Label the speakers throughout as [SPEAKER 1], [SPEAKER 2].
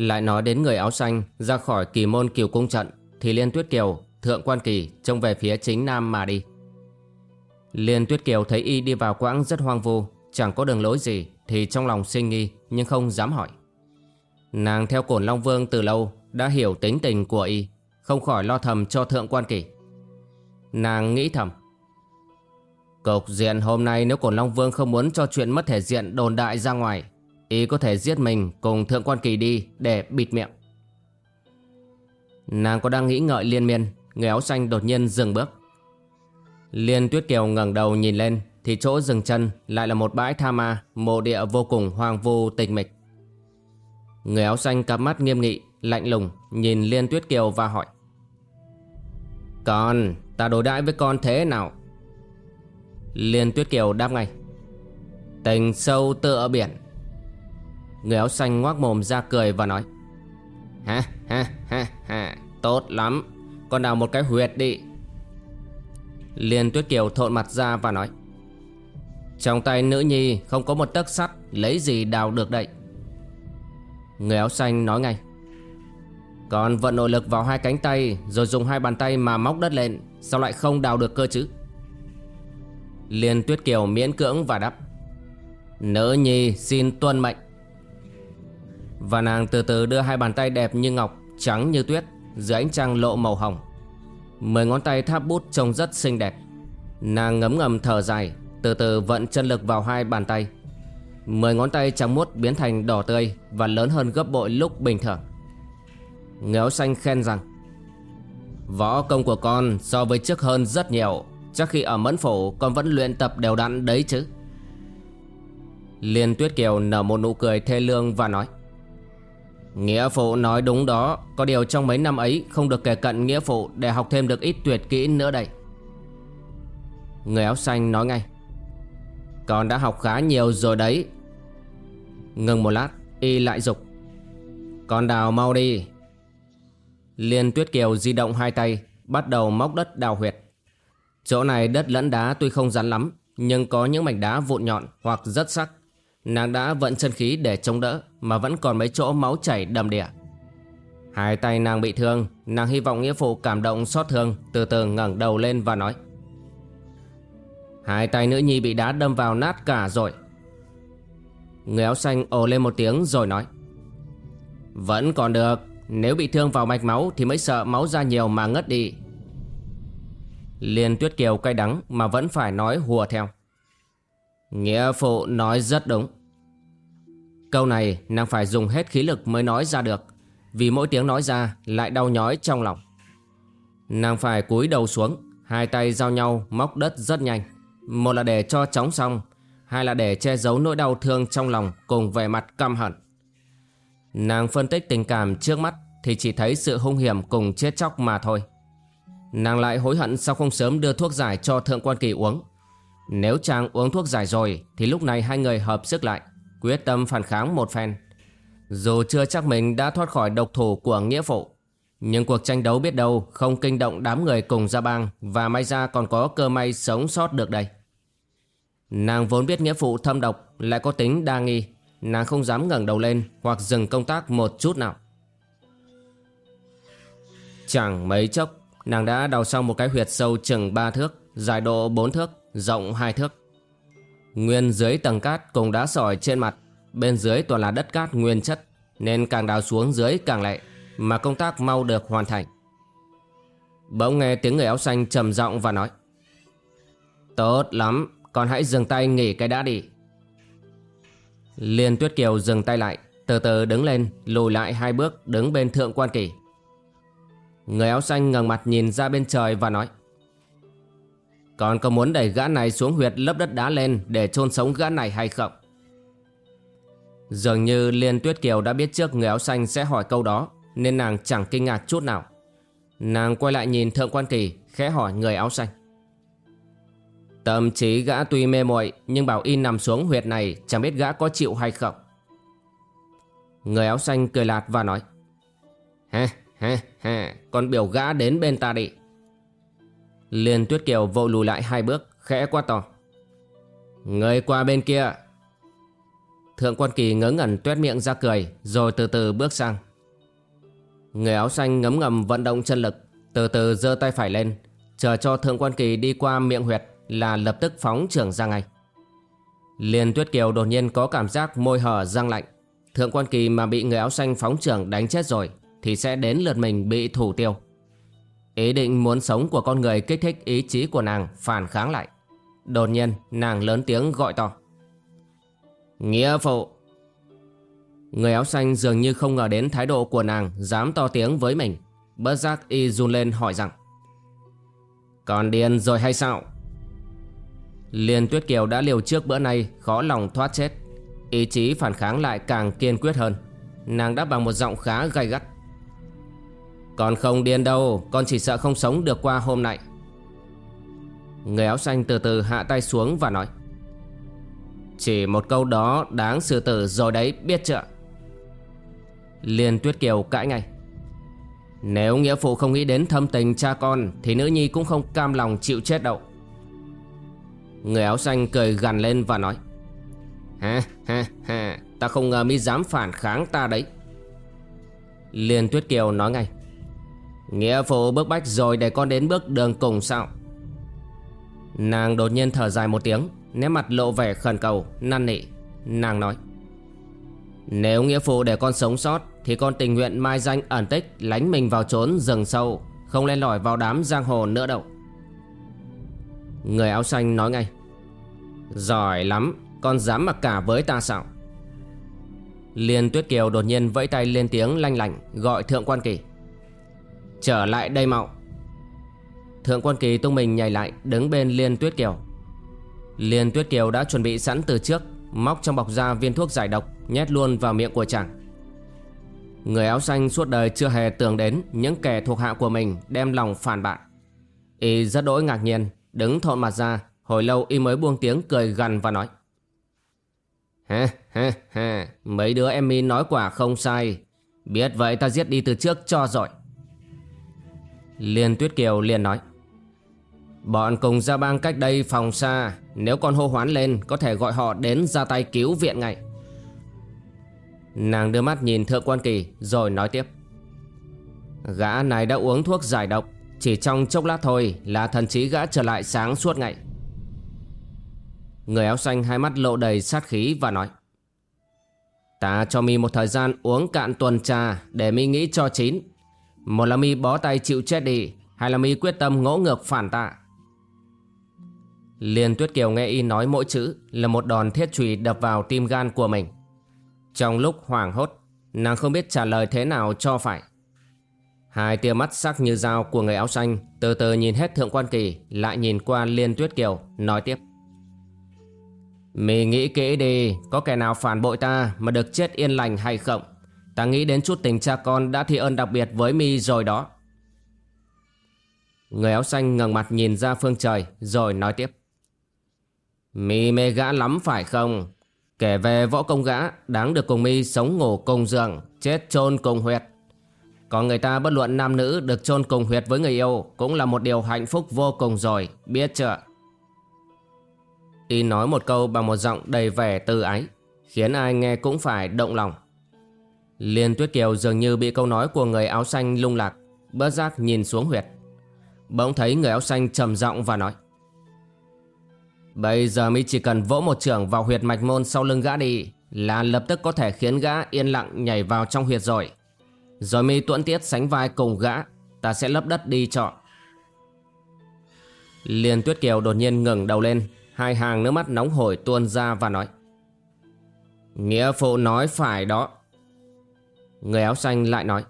[SPEAKER 1] Lại nói đến người áo xanh ra khỏi kỳ môn kiều cung trận thì Liên Tuyết Kiều, Thượng Quan Kỳ trông về phía chính nam mà đi. Liên Tuyết Kiều thấy y đi vào quãng rất hoang vu, chẳng có đường lối gì thì trong lòng sinh nghi nhưng không dám hỏi. Nàng theo cổn Long Vương từ lâu đã hiểu tính tình của y, không khỏi lo thầm cho Thượng Quan Kỳ. Nàng nghĩ thầm. Cục diện hôm nay nếu cổn Long Vương không muốn cho chuyện mất thể diện đồn đại ra ngoài Y có thể giết mình cùng Thượng Quan Kỳ đi để bịt miệng. Nàng có đang nghĩ ngợi liên miên, Người áo xanh đột nhiên dừng bước. Liên Tuyết Kiều ngẩng đầu nhìn lên, Thì chỗ dừng chân lại là một bãi tha ma, Mộ địa vô cùng hoang vu, tịch mịch. Người áo xanh cặp mắt nghiêm nghị, Lạnh lùng nhìn Liên Tuyết Kiều và hỏi. Con, ta đối đãi với con thế nào? Liên Tuyết Kiều đáp ngay. Tình sâu tựa biển. Người áo xanh ngoác mồm ra cười và nói, Ha ha ha ha, Tốt lắm. Con đào một cái huyệt đi. Liên Tuyết Kiều thộn mặt ra và nói, Trong tay nữ nhi không có một tấc sắt, Lấy gì đào được đậy Người áo xanh nói ngay Còn vận nội lực vào hai cánh tay Rồi dùng hai bàn tay mà móc đất lên, Sao lại không đào được cơ chứ? Liên Tuyết Kiều miễn cưỡng và đáp, Nữ nhi xin tuân mệnh và nàng từ từ đưa hai bàn tay đẹp như ngọc, Trắng như tuyết, Dưới ánh trăng lộ màu hồng. Mười ngón tay tháp bút trông rất xinh đẹp. Nàng ngấm ngầm thở dài, Từ từ vận chân lực vào hai bàn tay. Mười ngón tay trắng muốt biến thành đỏ tươi Và lớn hơn gấp bội lúc bình thường. Ngéo xanh khen rằng, Võ công của con so với trước hơn rất nhiều, Chắc khi ở mẫn phủ con vẫn luyện tập đều đặn đấy chứ. Liên Tuyết Kiều nở một nụ cười thê lương và nói Nghĩa phụ nói đúng đó. Có điều trong mấy năm ấy, Không được kể cận nghĩa phụ Để học thêm được ít tuyệt kỹ nữa đây. Người áo xanh nói ngay. Con đã học khá nhiều rồi đấy. Ngừng một lát, Y lại dục. Con đào mau đi. Liên Tuyết Kiều di động hai tay, Bắt đầu móc đất đào huyệt. Chỗ này đất lẫn đá tuy không rắn lắm, Nhưng có những mảnh đá vụn nhọn Hoặc rất sắc. Nàng đã vận chân khí để chống đỡ, Mà vẫn còn mấy chỗ máu chảy đầm đìa. Hai tay nàng bị thương, Nàng hy vọng nghĩa phụ cảm động xót thương, Từ từ ngẩng đầu lên và nói. Hai tay nữ nhi bị đá đâm vào nát cả rồi. Người áo xanh ồ lên một tiếng rồi nói. Vẫn còn được, Nếu bị thương vào mạch máu Thì mới sợ máu ra nhiều mà ngất đi. Liên tuyết kiều cay đắng Mà vẫn phải nói hùa theo. Nghĩa phụ nói rất đúng. Câu này nàng phải dùng hết khí lực mới nói ra được, Vì mỗi tiếng nói ra lại đau nhói trong lòng. Nàng phải cúi đầu xuống, Hai tay giao nhau móc đất rất nhanh. Một là để cho chóng xong, Hai là để che giấu nỗi đau thương trong lòng Cùng vẻ mặt căm hận. Nàng phân tích tình cảm trước mắt Thì chỉ thấy sự hung hiểm cùng chết chóc mà thôi. Nàng lại hối hận sao không sớm đưa thuốc giải cho Thượng Quan Kỳ uống nếu chàng uống thuốc giải rồi, Thì lúc này hai người hợp sức lại, Quyết tâm phản kháng một phen. Dù chưa chắc mình đã thoát khỏi độc thủ của nghĩa phụ, Nhưng cuộc tranh đấu biết đâu Không kinh động đám người cùng gia bang Và may ra còn có cơ may sống sót được đây. Nàng vốn biết nghĩa phụ thâm độc, Lại có tính đa nghi. Nàng không dám ngẩng đầu lên Hoặc dừng công tác một chút nào. Chẳng mấy chốc, Nàng đã đào xong một cái huyệt sâu chừng ba thước, Dài độ bốn thước rộng hai thước. Nguyên dưới tầng cát cũng đã sỏi trên mặt. Bên dưới toàn là đất cát nguyên chất, Nên càng đào xuống dưới càng lệ Mà công tác mau được hoàn thành. Bỗng nghe tiếng người áo xanh trầm giọng và nói, Tốt lắm, Con hãy dừng tay nghỉ cái đã đi. Liên Tuyết Kiều dừng tay lại, Từ từ đứng lên, Lùi lại hai bước, đứng bên thượng quan kỳ. Người áo xanh ngẩng mặt nhìn ra bên trời và nói còn có muốn đẩy gã này xuống huyệt lấp đất đá lên Để chôn sống gã này hay không? Dường như Liên Tuyết Kiều đã biết trước người áo xanh sẽ hỏi câu đó, Nên nàng chẳng kinh ngạc chút nào. Nàng quay lại nhìn Thượng Quan Kỳ, Khẽ hỏi người áo xanh. Tâm trí gã tuy mê muội, Nhưng bảo y nằm xuống huyệt này, Chẳng biết gã có chịu hay không? Người áo xanh cười lạt và nói. Ha ha ha Con biểu gã đến bên ta đi. Liên Tuyết Kiều vội lùi lại hai bước, Khẽ quát to. Người qua bên kia. Thượng quan kỳ ngớ ngẩn tuét miệng ra cười, Rồi từ từ bước sang. Người áo xanh ngấm ngầm vận động chân lực, Từ từ giơ tay phải lên, Chờ cho thượng quan kỳ đi qua miệng huyệt Là lập tức phóng trưởng ra ngay. Liên tuyết kiều đột nhiên có cảm giác môi hở răng lạnh. Thượng quan kỳ mà bị người áo xanh phóng trưởng đánh chết rồi, Thì sẽ đến lượt mình bị thủ tiêu. Ý định muốn sống của con người kích thích ý chí của nàng phản kháng lại. Đột nhiên, nàng lớn tiếng gọi to. Nghĩa phụ! Người áo xanh dường như không ngờ đến thái độ của nàng Dám to tiếng với mình. Bất giác y run lên hỏi rằng, Còn điên rồi hay sao? Liên Tuyết Kiều đã liều trước bữa nay, Khó lòng thoát chết. Ý chí phản kháng lại càng kiên quyết hơn. Nàng đáp bằng một giọng khá gay gắt. Còn không điên đâu, Con chỉ sợ không sống được qua hôm nay. Người áo xanh từ từ hạ tay xuống và nói, chỉ một câu đó đáng xử tử rồi đấy, biết chưa? Liên Tuyết Kiều cãi ngay, Nếu nghĩa phụ không nghĩ đến thâm tình cha con, Thì nữ nhi cũng không cam lòng chịu chết đâu. Người áo xanh cười gằn lên và nói, Ha ha ha, Ta không ngờ mi dám phản kháng ta đấy. Liên Tuyết Kiều nói ngay Nghĩa phụ bước bách rồi để con đến bước đường cùng sao? Nàng đột nhiên thở dài một tiếng, Nét mặt lộ vẻ khẩn cầu, Năn nỉ. Nàng nói, Nếu nghĩa phụ để con sống sót, Thì con tình nguyện mai danh ẩn tích, Lánh mình vào trốn rừng sâu, Không lên lỏi vào đám giang hồ nữa đâu. Người áo xanh nói ngay, Giỏi lắm, Con dám mặc cả với ta sao? Liên Tuyết Kiều đột nhiên vẫy tay lên tiếng lanh lành Gọi Thượng Quan Kỳ Trở lại đây mạo Thượng Quan Kỳ tung mình nhảy lại, Đứng bên Liên Tuyết Kiều. Liên Tuyết Kiều đã chuẩn bị sẵn từ trước, Móc trong bọc ra viên thuốc giải độc, Nhét luôn vào miệng của chàng. Người áo xanh suốt đời chưa hề tưởng đến Những kẻ thuộc hạ của mình đem lòng phản bạn Y rất đỗi ngạc nhiên, Đứng thộn mặt ra, Hồi lâu y mới buông tiếng cười gằn và nói. Ha ha ha Mấy đứa em mi nói quả không sai. Biết vậy ta giết đi từ trước cho rồi Liên Tuyết Kiều liền nói, Bọn cùng ra bang cách đây phòng xa, Nếu con hô hoán lên, Có thể gọi họ đến ra tay cứu viện ngay. Nàng đưa mắt nhìn thượng quan kỳ, Rồi nói tiếp, Gã này đã uống thuốc giải độc, Chỉ trong chốc lát thôi Là thần trí gã trở lại sáng suốt ngày Người áo xanh hai mắt lộ đầy sát khí và nói, Ta cho mi một thời gian uống cạn tuần trà Để mi nghĩ cho chín. Một là mi bó tay chịu chết đi hai là mi quyết tâm ngỗ ngược phản tạ. Liên Tuyết Kiều nghe y nói mỗi chữ là một đòn thiết chùy đập vào tim gan của mình. Trong lúc hoảng hốt, nàng không biết trả lời thế nào cho phải. Hai tia mắt sắc như dao của người áo xanh từ từ nhìn hết Thượng Quan Kỳ lại nhìn qua Liên Tuyết Kiều, nói tiếp. Mì nghĩ kỹ đi, có kẻ nào phản bội ta mà được chết yên lành hay không? Ta nghĩ đến chút tình cha con đã thi ơn đặc biệt với mi rồi đó. Người áo xanh ngẩng mặt nhìn ra phương trời rồi nói tiếp. Mi mê gã lắm phải không? Kể về võ công gã đáng được cùng mi sống ngủ cùng giường, chết chôn cùng huyệt. Còn người ta bất luận nam nữ được chôn cùng huyệt với người yêu cũng là một điều hạnh phúc vô cùng rồi, biết chưa? Y nói một câu bằng một giọng đầy vẻ từ ái, khiến ai nghe cũng phải động lòng. Liên Tuyết Kiều dường như bị câu nói của người áo xanh lung lạc, bớt giác nhìn xuống huyệt. Bỗng thấy người áo xanh trầm giọng và nói. Bây giờ mi chỉ cần vỗ một trưởng vào huyệt mạch môn sau lưng gã đi Là lập tức có thể khiến gã yên lặng nhảy vào trong huyệt rồi Rồi mi tuẫn tiết sánh vai cùng gã Ta sẽ lấp đất đi trọ Liên Tuyết Kiều đột nhiên ngẩng đầu lên Hai hàng nước mắt nóng hổi tuôn ra và nói Nghĩa phụ nói phải đó Người áo xanh lại nói,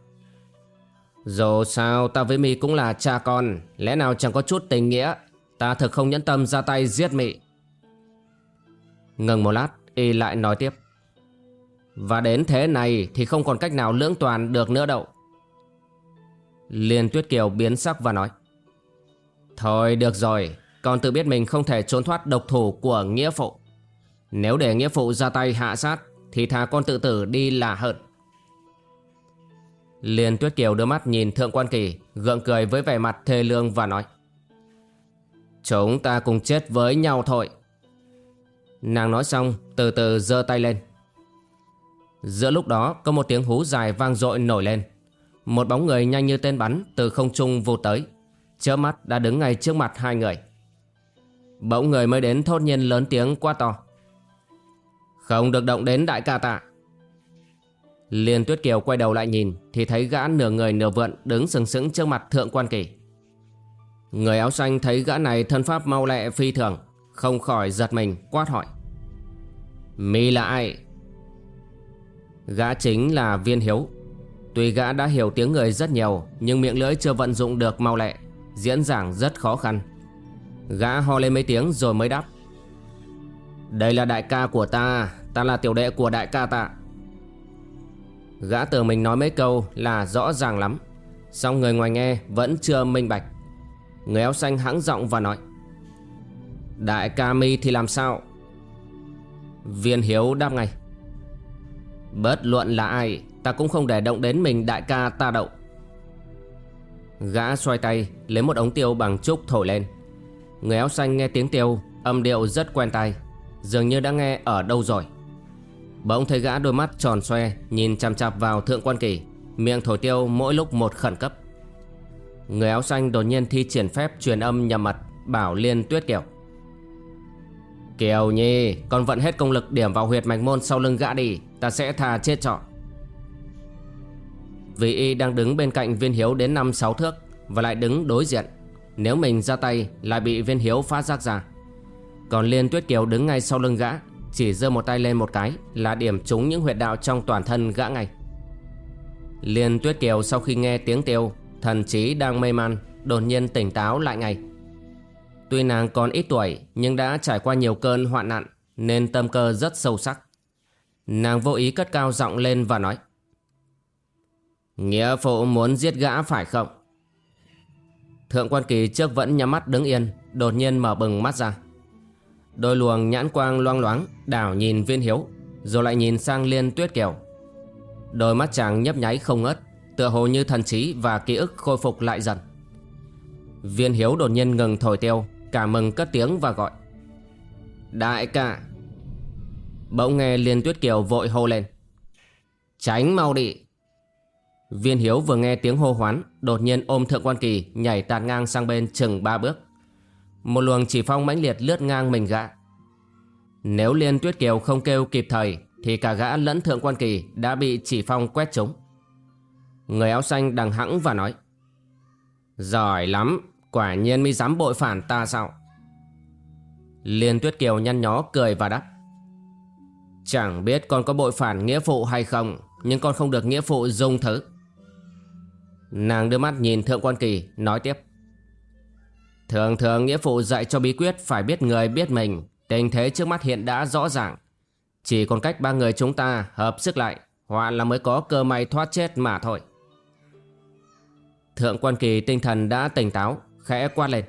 [SPEAKER 1] Dù sao ta với mi cũng là cha con, Lẽ nào chẳng có chút tình nghĩa? Ta thực không nhẫn tâm ra tay giết mị Ngừng một lát, Y lại nói tiếp, Và đến thế này Thì không còn cách nào lưỡng toàn được nữa đâu. Liên Tuyết Kiều biến sắc và nói, Thôi được rồi, Con tự biết mình không thể trốn thoát độc thủ của nghĩa phụ. Nếu để nghĩa phụ ra tay hạ sát Thì thà con tự tử đi là hợt Liên Tuyết Kiều đưa mắt nhìn Thượng Quan Kỳ, Gượng cười với vẻ mặt thê lương và nói, Chúng ta cùng chết với nhau thôi. Nàng nói xong, từ từ giơ tay lên. Giữa lúc đó, có một tiếng hú dài vang dội nổi lên. Một bóng người nhanh như tên bắn từ không trung vụt tới. Chớp mắt đã đứng ngay trước mặt hai người. Bỗng người mới đến thốt nhiên lớn tiếng quá to, Không được động đến đại ca tạ Liên Tuyết Kiều quay đầu lại nhìn, Thì thấy gã nửa người nửa vượn đứng sừng sững trước mặt thượng quan kỳ. Người áo xanh thấy gã này thân pháp mau lẹ phi thường, Không khỏi giật mình, quát hỏi. Mi là ai? Gã chính là Viên Hiếu. Tuy gã đã hiểu tiếng người rất nhiều, Nhưng miệng lưỡi chưa vận dụng được mau lẹ, Diễn giảng rất khó khăn. Gã ho lên mấy tiếng rồi mới đáp. Đây là đại ca của ta Ta là tiểu đệ của đại ca ta. Gã tưởng mình nói mấy câu là rõ ràng lắm. Xong người ngoài nghe vẫn chưa minh bạch. Người áo xanh hãng giọng và nói, Đại ca mi thì làm sao? Viên hiếu đáp ngay, Bất luận là ai, Ta cũng không để động đến mình đại ca ta đậu Gã xoay tay Lấy một ống tiêu bằng trúc thổi lên. Người áo xanh nghe tiếng tiêu, Âm điệu rất quen tai, Dường như đã nghe ở đâu rồi. Bỗng thấy gã đôi mắt tròn xoe, Nhìn chằm chạp vào thượng quan kỳ. Miệng thổi tiêu mỗi lúc một khẩn cấp. Người áo xanh đột nhiên thi triển phép truyền âm nhầm mật Bảo Liên Tuyết Kiều Kiều Nhi, Con vận hết công lực điểm vào huyệt mạch môn sau lưng gã đi, Ta sẽ thà chết trọ Vì y đang đứng bên cạnh viên hiếu đến 5-6 thước Và lại đứng đối diện. Nếu mình ra tay, lại bị viên hiếu phát giác ra. Còn Liên Tuyết Kiều đứng ngay sau lưng gã. Chỉ giơ một tay lên một cái Là điểm trúng những huyệt đạo trong toàn thân gã ngay. Liên Tuyết Kiều sau khi nghe tiếng tiêu Thần trí đang mê man, Đột nhiên tỉnh táo lại ngay. Tuy nàng còn ít tuổi, Nhưng đã trải qua nhiều cơn hoạn nạn, Nên tâm cơ rất sâu sắc. Nàng vô ý cất cao giọng lên và nói, Nghĩa phụ muốn giết gã phải không? Thượng quan kỳ trước vẫn nhắm mắt đứng yên, Đột nhiên mở bừng mắt ra. Đôi luồng nhãn quang loang loáng, Đảo nhìn viên hiếu, Rồi lại nhìn sang liên tuyết kiều. Đôi mắt chàng nhấp nháy không ngớt, Tựa hồ như thần trí và ký ức khôi phục lại dần. Viên hiếu đột nhiên ngừng thổi tiêu, Cả mừng cất tiếng và gọi. Đại ca. Bỗng nghe Liên Tuyết Kiều vội hô lên. Tránh mau đi. Viên hiếu vừa nghe tiếng hô hoán, Đột nhiên ôm thượng quan kỳ Nhảy tạt ngang sang bên chừng ba bước. Một luồng chỉ phong mãnh liệt lướt ngang mình gã. Nếu Liên Tuyết Kiều không kêu kịp thời, Thì cả gã lẫn thượng quan kỳ Đã bị chỉ phong quét trúng. Người áo xanh đằng hẵng và nói, Giỏi lắm, Quả nhiên mi dám bội phản ta sao? Liên Tuyết Kiều nhăn nhó cười và đáp, Chẳng biết con có bội phản nghĩa phụ hay không, Nhưng con không được nghĩa phụ dung thứ. Nàng đưa mắt nhìn Thượng Quan Kỳ, Nói tiếp Thường thường nghĩa phụ dạy cho bí quyết Phải biết người biết mình. Tình thế trước mắt hiện đã rõ ràng. Chỉ còn cách ba người chúng ta hợp sức lại Hoặc là mới có cơ may thoát chết mà thôi. Thượng quan kỳ tinh thần đã tỉnh táo, Khẽ quát lên.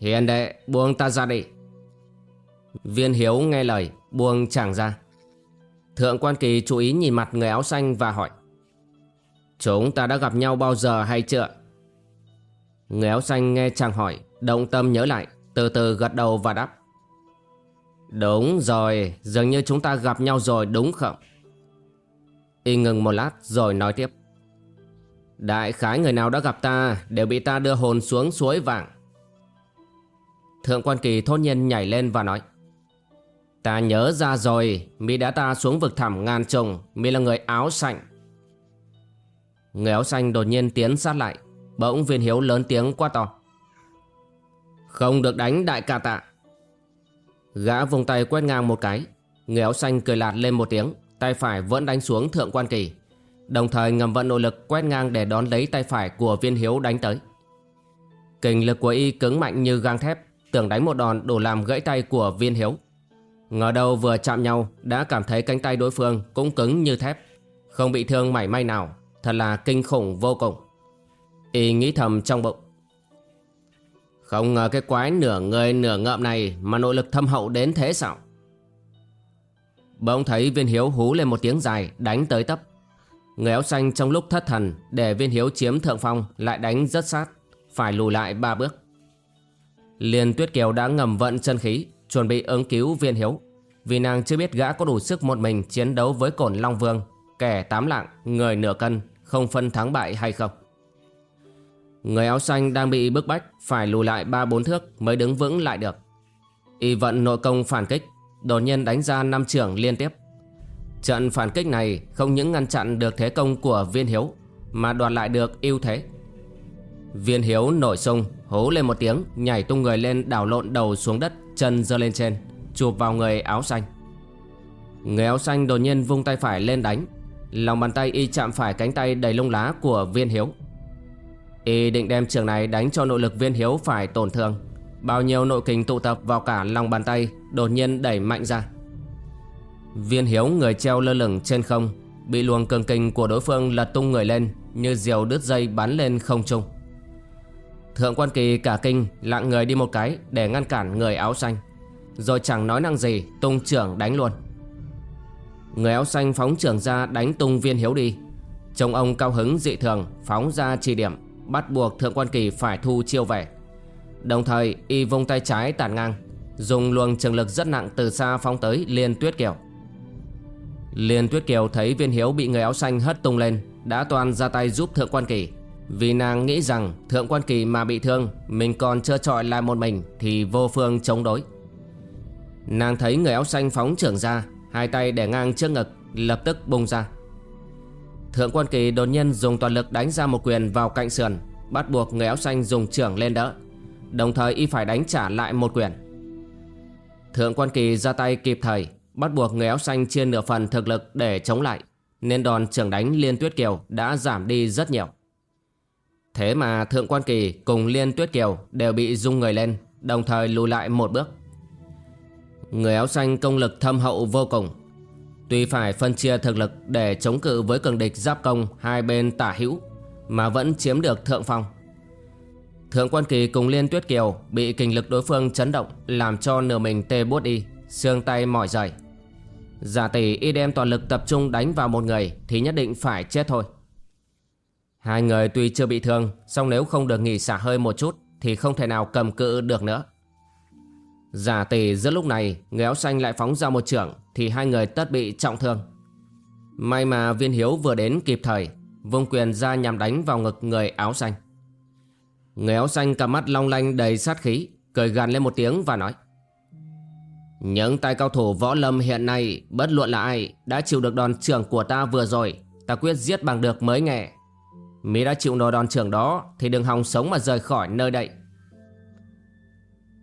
[SPEAKER 1] Hiền đệ, buông ta ra đi. Viên hiếu nghe lời, buông chàng ra. Thượng quan kỳ chú ý nhìn mặt người áo xanh và hỏi. Chúng ta đã gặp nhau bao giờ hay chưa? Người áo xanh nghe chàng hỏi, Động tâm nhớ lại, Từ từ gật đầu và đáp. Đúng rồi, Dường như chúng ta gặp nhau rồi đúng không? Y ngừng một lát rồi nói tiếp. Đại khái người nào đã gặp ta Đều bị ta đưa hồn xuống suối vàng. Thượng quan kỳ thốt nhiên nhảy lên và nói. Ta nhớ ra rồi, Mi đã ta xuống vực thẳm ngàn trùng, Mi là người áo xanh. Người áo xanh đột nhiên tiến sát lại Bỗng viên hiếu lớn tiếng quát to. Không được đánh đại ca tạ. Gã vùng tay quét ngang một cái. Người áo xanh cười lạt lên một tiếng, Tay phải vẫn đánh xuống thượng quan kỳ. Đồng thời ngầm vận nội lực quét ngang để đón lấy tay phải của viên hiếu đánh tới. Kình lực của y cứng mạnh như gang thép, Tưởng đánh một đòn đủ làm gãy tay của viên hiếu. Ngờ đâu vừa chạm nhau, Đã cảm thấy cánh tay đối phương cũng cứng như thép. Không bị thương mảy may nào, Thật là kinh khủng vô cùng. Y nghĩ thầm trong bụng. Không ngờ cái quái nửa người nửa ngợm này Mà nội lực thâm hậu đến thế sao? Bỗng thấy viên hiếu hú lên một tiếng dài Đánh tới tấp. Người áo xanh trong lúc thất thần Để viên hiếu chiếm thượng phong Lại đánh rất sát Phải lùi lại ba bước. Liên tuyết kiều đã ngầm vận chân khí Chuẩn bị ứng cứu viên hiếu. Vì nàng chưa biết gã có đủ sức một mình Chiến đấu với cổn Long Vương Kẻ tám lạng, người nửa cân Không phân thắng bại hay không. Người áo xanh đang bị bức bách Phải lùi lại ba bốn thước Mới đứng vững lại được. Y vận nội công phản kích, Đột nhiên đánh ra năm trưởng liên tiếp. Trận phản kích này không những ngăn chặn được thế công của viên hiếu, Mà đoạt lại được ưu thế. Viên hiếu nổi sung Hố lên một tiếng, Nhảy tung người lên đảo lộn đầu xuống đất, Chân giơ lên trên, Chụp vào người áo xanh. Người áo xanh đột nhiên vung tay phải lên đánh. Lòng bàn tay y chạm phải cánh tay đầy lông lá của viên hiếu. Y định đem trường này đánh cho nội lực viên hiếu phải tổn thương. Bao nhiêu nội kình tụ tập vào cả lòng bàn tay, Đột nhiên đẩy mạnh ra. Viên hiếu, người treo lơ lửng trên không, Bị luồng cường kình của đối phương lật tung người lên, Như diều đứt dây bắn lên không trung. Thượng quan kỳ cả kinh lặng người đi một cái Để ngăn cản người áo xanh. Rồi chẳng nói năng gì, tung trưởng đánh luôn. Người áo xanh phóng trưởng ra đánh tung viên hiếu đi. Trông ông cao hứng dị thường, Phóng ra chỉ điểm. Bắt buộc thượng quan kỳ phải thu chiêu về. Đồng thời, y vung tay trái tản ngang, Dùng luồng trường lực rất nặng từ xa phóng tới Liên Tuyết Kiều. Liên Tuyết Kiều thấy viên hiếu bị người áo xanh hất tung lên, Đã toàn ra tay giúp thượng quan kỳ. Vì nàng nghĩ rằng thượng quan kỳ mà bị thương, Mình còn chưa trọi lại một mình Thì vô phương chống đối. Nàng thấy người áo xanh phóng trưởng ra, Hai tay để ngang trước ngực, Lập tức bung ra. Thượng quan kỳ đột nhiên dùng toàn lực đánh ra một quyền vào cạnh sườn, Bắt buộc người áo xanh dùng trưởng lên đỡ. Đồng thời y phải đánh trả lại một quyền. Thượng quan kỳ ra tay kịp thời, Bắt buộc người áo xanh chia nửa phần thực lực để chống lại, Nên đòn trưởng đánh Liên Tuyết Kiều đã giảm đi rất nhiều. Thế mà Thượng quan kỳ cùng Liên Tuyết Kiều đều bị rung người lên, Đồng thời lùi lại một bước. Người áo xanh công lực thâm hậu vô cùng Tuy phải phân chia thực lực để chống cự với cường địch giáp công hai bên tả hữu Mà vẫn chiếm được thượng phong. Thượng quan kỳ cùng Liên Tuyết Kiều bị kinh lực đối phương chấn động Làm cho nửa mình tê bút đi, xương tay mỏi dày. Giả tỷ y đem toàn lực tập trung đánh vào một người thì nhất định phải chết thôi. Hai người tuy chưa bị thương song nếu không được nghỉ xả hơi một chút thì không thể nào cầm cự được nữa. Giả tỷ giữa lúc này, người áo xanh lại phóng ra một trưởng, thì hai người tất bị trọng thương. May mà viên hiếu vừa đến kịp thời Vung quyền ra nhằm đánh vào ngực người áo xanh. Người áo xanh cầm mắt long lanh đầy sát khí, Cười gằn lên một tiếng và nói, Những tay cao thủ võ lâm hiện nay, Bất luận là ai, Đã chịu được đòn trưởng của ta vừa rồi, Ta quyết giết bằng được mới nghe. Mỹ đã chịu nổi đòn trưởng đó, Thì đừng hòng sống mà rời khỏi nơi đây.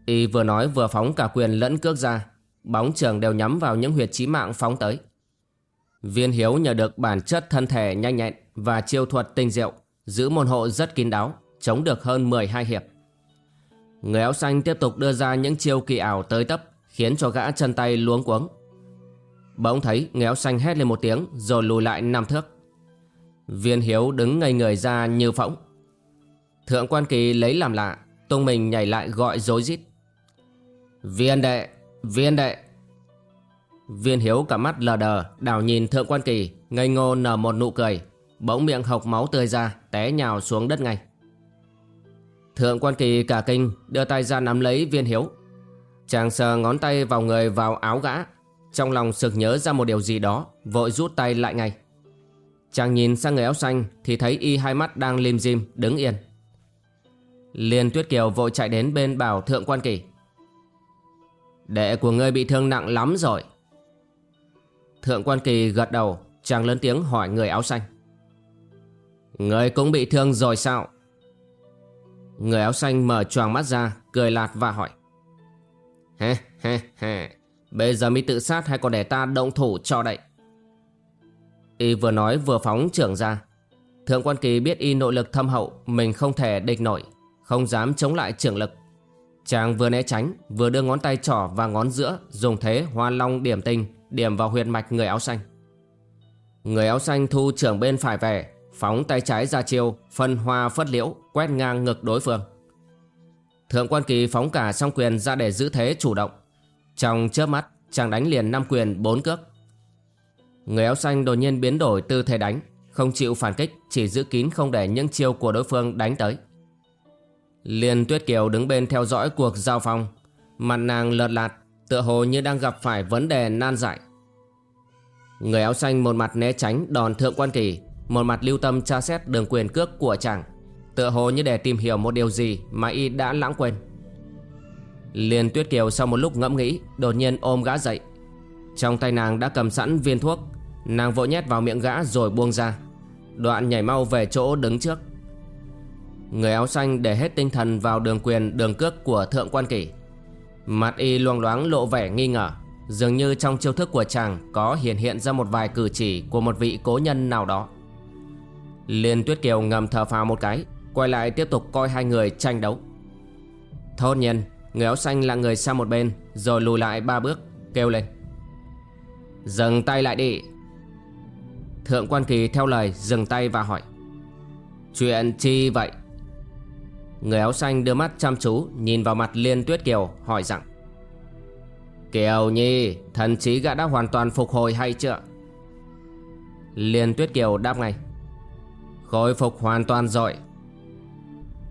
[SPEAKER 1] Y vừa nói vừa phóng cả quyền lẫn cước ra. Bóng trường đều nhắm vào những huyệt chí mạng phóng tới. Viên Hiếu nhờ được bản chất thân thể nhanh nhẹn Và chiêu thuật tinh diệu, Giữ môn hộ rất kín đáo, Chống được hơn 12 hiệp. Người áo xanh tiếp tục đưa ra những chiêu kỳ ảo tới tấp, Khiến cho gã chân tay luống cuống. Bỗng thấy người áo xanh hét lên một tiếng, Rồi lùi lại năm thước. Viên Hiếu đứng ngây người ra như phỗng. Thượng quan kỳ lấy làm lạ, Tung mình nhảy lại gọi dối rít. Viên đệ Viên đệ. Viên hiếu cả mắt lờ đờ Đảo nhìn thượng quan kỳ, Ngây ngô nở một nụ cười, Bỗng miệng hộc máu tươi ra, Té nhào xuống đất ngay. Thượng quan kỳ cả kinh, Đưa tay ra nắm lấy viên hiếu. Chàng sờ ngón tay vào người vào áo gã, Trong lòng sực nhớ ra một điều gì đó, Vội rút tay lại ngay. Chàng nhìn sang người áo xanh Thì thấy y hai mắt đang lim dim, đứng yên. Liên Tuyết Kiều vội chạy đến bên bảo Thượng Quan Kỳ. Đệ của ngươi bị thương nặng lắm rồi. Thượng quan kỳ gật đầu, Chàng lớn tiếng hỏi người áo xanh. Ngươi cũng bị thương rồi sao? Người áo xanh mở choàng mắt ra, Cười lạt và hỏi. He he he Bây giờ mi tự sát hay còn để ta động thủ cho đậy Y vừa nói vừa phóng trưởng ra. Thượng quan kỳ biết y nội lực thâm hậu, Mình không thể địch nổi, Không dám chống lại trưởng lực. Chàng vừa né tránh, Vừa đưa ngón tay trỏ và ngón giữa, Dùng thế hoa long điểm tinh Điểm vào huyệt mạch người áo xanh. Người áo xanh thu trưởng bên phải về Phóng tay trái ra chiêu, Phân hoa phất liễu, Quét ngang ngực đối phương. Thượng quan kỳ phóng cả song quyền ra để giữ thế chủ động. Trong chớp mắt, Chàng đánh liền năm quyền bốn cước. Người áo xanh đột nhiên biến đổi tư thế đánh, Không chịu phản kích, Chỉ giữ kín không để những chiêu của đối phương đánh tới. Liên Tuyết Kiều đứng bên theo dõi cuộc giao phong. Mặt nàng lợt lạt, Tựa hồ như đang gặp phải vấn đề nan giải. Người áo xanh một mặt né tránh đòn thượng quan kỳ, Một mặt lưu tâm tra xét đường quyền cước của chàng, Tựa hồ như để tìm hiểu một điều gì mà y đã lãng quên. Liên Tuyết Kiều sau một lúc ngẫm nghĩ, Đột nhiên ôm gã dậy. Trong tay nàng đã cầm sẵn viên thuốc, Nàng vội nhét vào miệng gã rồi buông ra. Đoạn nhảy mau về chỗ đứng trước. Người áo xanh để hết tinh thần vào đường quyền, đường cước của thượng quan kỷ. Mặt y loang loáng lộ vẻ nghi ngờ, Dường như trong chiêu thức của chàng có hiện hiện ra một vài cử chỉ của một vị cố nhân nào đó. Liên Tuyết Kiều ngầm thở phào một cái, Quay lại tiếp tục coi hai người tranh đấu. Thốt nhiên, Người áo xanh là người sang một bên, Rồi lùi lại ba bước, Kêu lên. Dừng tay lại đi. Thượng quan kỳ theo lời dừng tay và hỏi. Chuyện chi vậy? Người áo xanh đưa mắt chăm chú, Nhìn vào mặt Liên Tuyết Kiều, hỏi rằng, Kiều Nhi, Thần trí gã đã hoàn toàn phục hồi hay chưa? Liên Tuyết Kiều đáp ngay, Khôi phục hoàn toàn rồi.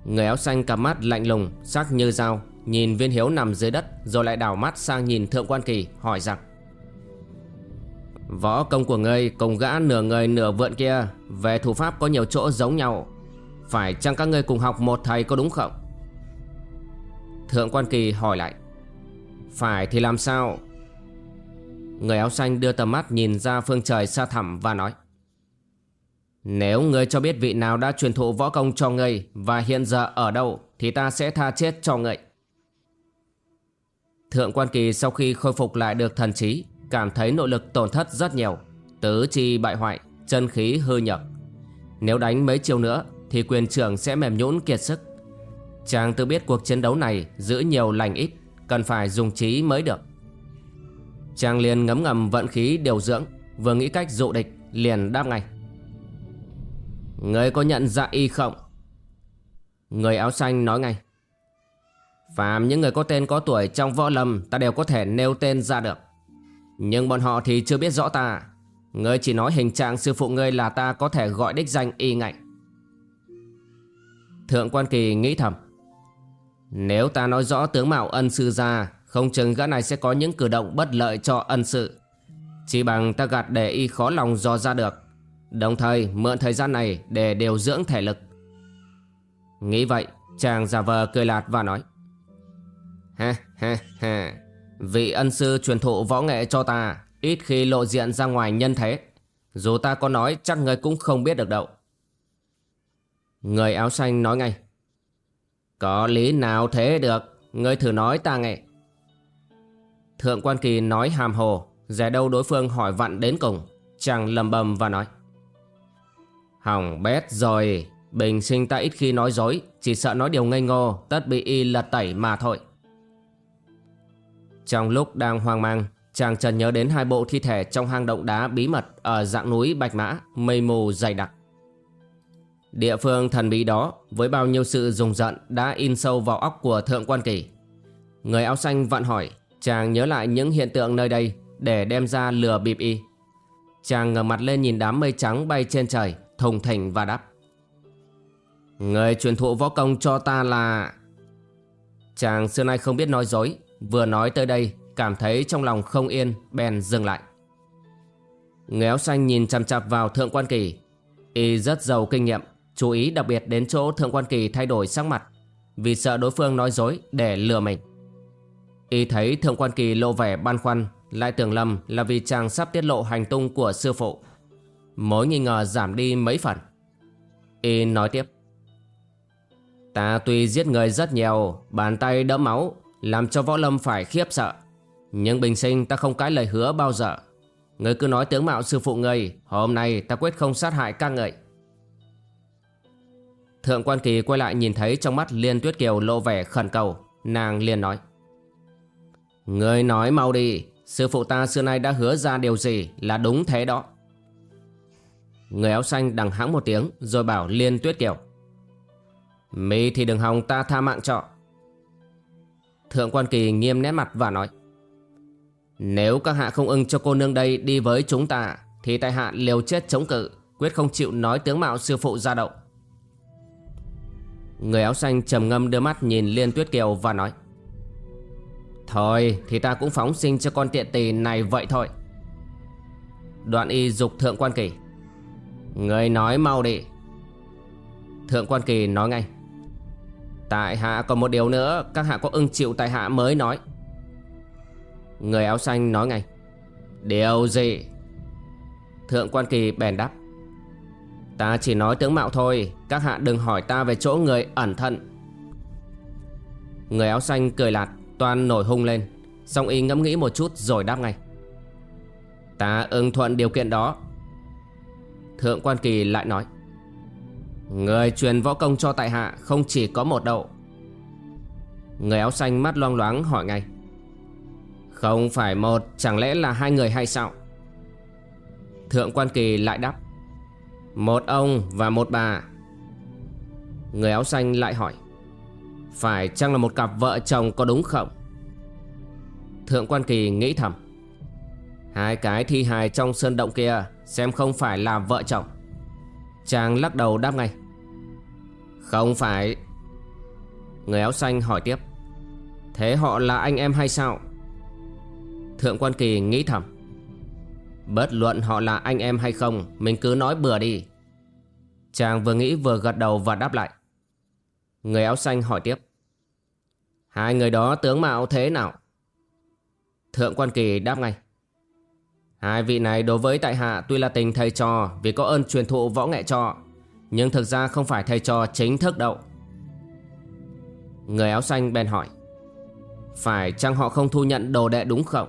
[SPEAKER 1] Người áo xanh cặp mắt lạnh lùng, Sắc như dao, Nhìn viên hiếu nằm dưới đất, Rồi lại đảo mắt sang nhìn thượng quan kỳ, Hỏi rằng, Võ công của ngươi cùng gã nửa người nửa vượn kia, Về thủ pháp có nhiều chỗ giống nhau. Phải chăng các ngươi cùng học một thầy có đúng không? Thượng quan kỳ hỏi lại. Phải thì làm sao? Người áo xanh đưa tầm mắt nhìn ra phương trời xa thẳm và nói. Nếu ngươi cho biết vị nào đã truyền thụ võ công cho ngươi Và hiện giờ ở đâu Thì ta sẽ tha chết cho ngươi Thượng quan kỳ sau khi khôi phục lại được thần trí, Cảm thấy nội lực tổn thất rất nhiều, Tứ chi bại hoại, Chân khí hư nhược. Nếu đánh mấy chiêu nữa thì quyền trưởng sẽ mềm nhũn kiệt sức. Chàng tự biết cuộc chiến đấu này Giữ nhiều lành ít, Cần phải dùng trí mới được. Chàng liền ngấm ngầm vận khí điều dưỡng, Vừa nghĩ cách dụ địch, Liền đáp ngay. Người có nhận ra y không? Người áo xanh nói ngay. Phàm những người có tên có tuổi trong võ lâm, Ta đều có thể nêu tên ra được. Nhưng bọn họ thì chưa biết rõ ta. Ngươi chỉ nói hình trạng sư phụ ngươi là ta có thể gọi đích danh y ngạnh. Thượng quan kỳ nghĩ thầm. Nếu ta nói rõ tướng mạo ân sư ra, Không chừng gã này sẽ có những cử động bất lợi cho ân sự Chỉ bằng ta gạt để y khó lòng dò ra được. Đồng thời, mượn thời gian này để điều dưỡng thể lực. Nghĩ vậy, chàng giả vờ cười lạt và nói. Ha ha ha Vị ân sư truyền thụ võ nghệ cho ta, Ít khi lộ diện ra ngoài nhân thế. Dù ta có nói, chắc người cũng không biết được đâu. Người áo xanh nói ngay. Có lý nào thế được? Người thử nói ta nghe. Thượng quan kỳ nói hàm hồ Rẻ đâu đối phương hỏi vặn đến cùng Chàng lầm bầm và nói. Hỏng bét rồi Bình sinh ta ít khi nói dối Chỉ sợ nói điều ngây ngô Tất bị y lật tẩy mà thôi. Trong lúc đang hoang mang Chàng trần nhớ đến hai bộ thi thể trong hang động đá bí mật ở dạng núi Bạch Mã, mây mù dày đặc. Địa phương thần bí đó với bao nhiêu sự rùng rợn đã in sâu vào óc của Thượng Quan Kỳ. Người áo xanh vặn hỏi, chàng nhớ lại những hiện tượng nơi đây để đem ra lừa bịp y. Chàng ngẩng mặt lên nhìn đám mây trắng bay trên trời, thùng thình và đáp. Người truyền thụ võ công cho ta là... Chàng xưa nay không biết nói dối, vừa nói tới đây cảm thấy trong lòng không yên bèn dừng lại người áo xanh nhìn chằm chặp vào thượng quan kỳ y rất giàu kinh nghiệm chú ý đặc biệt đến chỗ thượng quan kỳ thay đổi sắc mặt, vì sợ đối phương nói dối để lừa mình. Y thấy Thượng Quan Kỳ lộ vẻ băn khoăn, Lại tưởng lầm là vì chàng sắp tiết lộ hành tung của sư phụ. Mối nghi ngờ giảm đi mấy phần. Y nói tiếp. Ta tuy giết người rất nhiều, Bàn tay đẫm máu, Làm cho võ lâm phải khiếp sợ. Nhưng bình sinh ta không cãi lời hứa bao giờ. Người cứ nói tướng mạo sư phụ người Hôm nay ta quyết không sát hại các người Thượng quan kỳ quay lại nhìn thấy trong mắt Liên Tuyết Kiều lộ vẻ khẩn cầu. Nàng liền nói Người nói mau đi, Sư phụ ta xưa nay đã hứa ra điều gì là đúng thế đó. Người áo xanh đằng hãng một tiếng Rồi bảo Liên Tuyết Kiều Mi thì đừng hòng ta tha mạng trọ Thượng quan kỳ nghiêm nét mặt và nói, Nếu các hạ không ưng cho cô nương đây đi với chúng ta, Thì tại hạ liều chết chống cự, Quyết không chịu nói tướng mạo sư phụ ra động Người áo xanh trầm ngâm đưa mắt nhìn Liên Tuyết Kiều và nói, Thôi thì ta cũng phóng sinh cho con tiện tỳ này vậy thôi. Đoạn y dục thượng quan kỳ, Người nói mau đi. Thượng quan kỳ nói ngay, Tại hạ còn một điều nữa, Các hạ có ưng chịu tại hạ mới nói. Người áo xanh nói ngay, Điều gì? Thượng quan kỳ bèn đáp Ta chỉ nói tướng mạo thôi. Các hạ đừng hỏi ta về chỗ người ẩn thận. Người áo xanh cười lạt Toàn nổi hung lên. Xong y ngẫm nghĩ một chút rồi đáp ngay. Ta ưng thuận điều kiện đó. Thượng quan kỳ lại nói. Người truyền võ công cho tại hạ Không chỉ có một đậu Người áo xanh mắt loang loáng hỏi ngay. Không phải một, Chẳng lẽ là hai người hay sao? Thượng quan kỳ lại đáp. Một ông và một bà. Người áo xanh lại hỏi, Phải chăng là một cặp vợ chồng có đúng không? Thượng quan kỳ nghĩ thầm, Hai cái thi hài trong sơn động kia Xem không phải là vợ chồng. Chàng lắc đầu đáp ngay, Không phải. Người áo xanh hỏi tiếp, Thế họ là anh em hay sao? Thượng quan kỳ nghĩ thầm Bất luận họ là anh em hay không, Mình cứ nói bừa đi. Chàng vừa nghĩ vừa gật đầu và đáp lại. Người áo xanh hỏi tiếp. Hai người đó tướng mạo thế nào? Thượng quan kỳ đáp ngay. Hai vị này đối với tại hạ tuy là tình thầy trò vì có ơn truyền thụ võ nghệ cho, Nhưng thực ra không phải thầy trò chính thức đâu. Người áo xanh bèn hỏi. Phải chăng họ không thu nhận đồ đệ đúng không?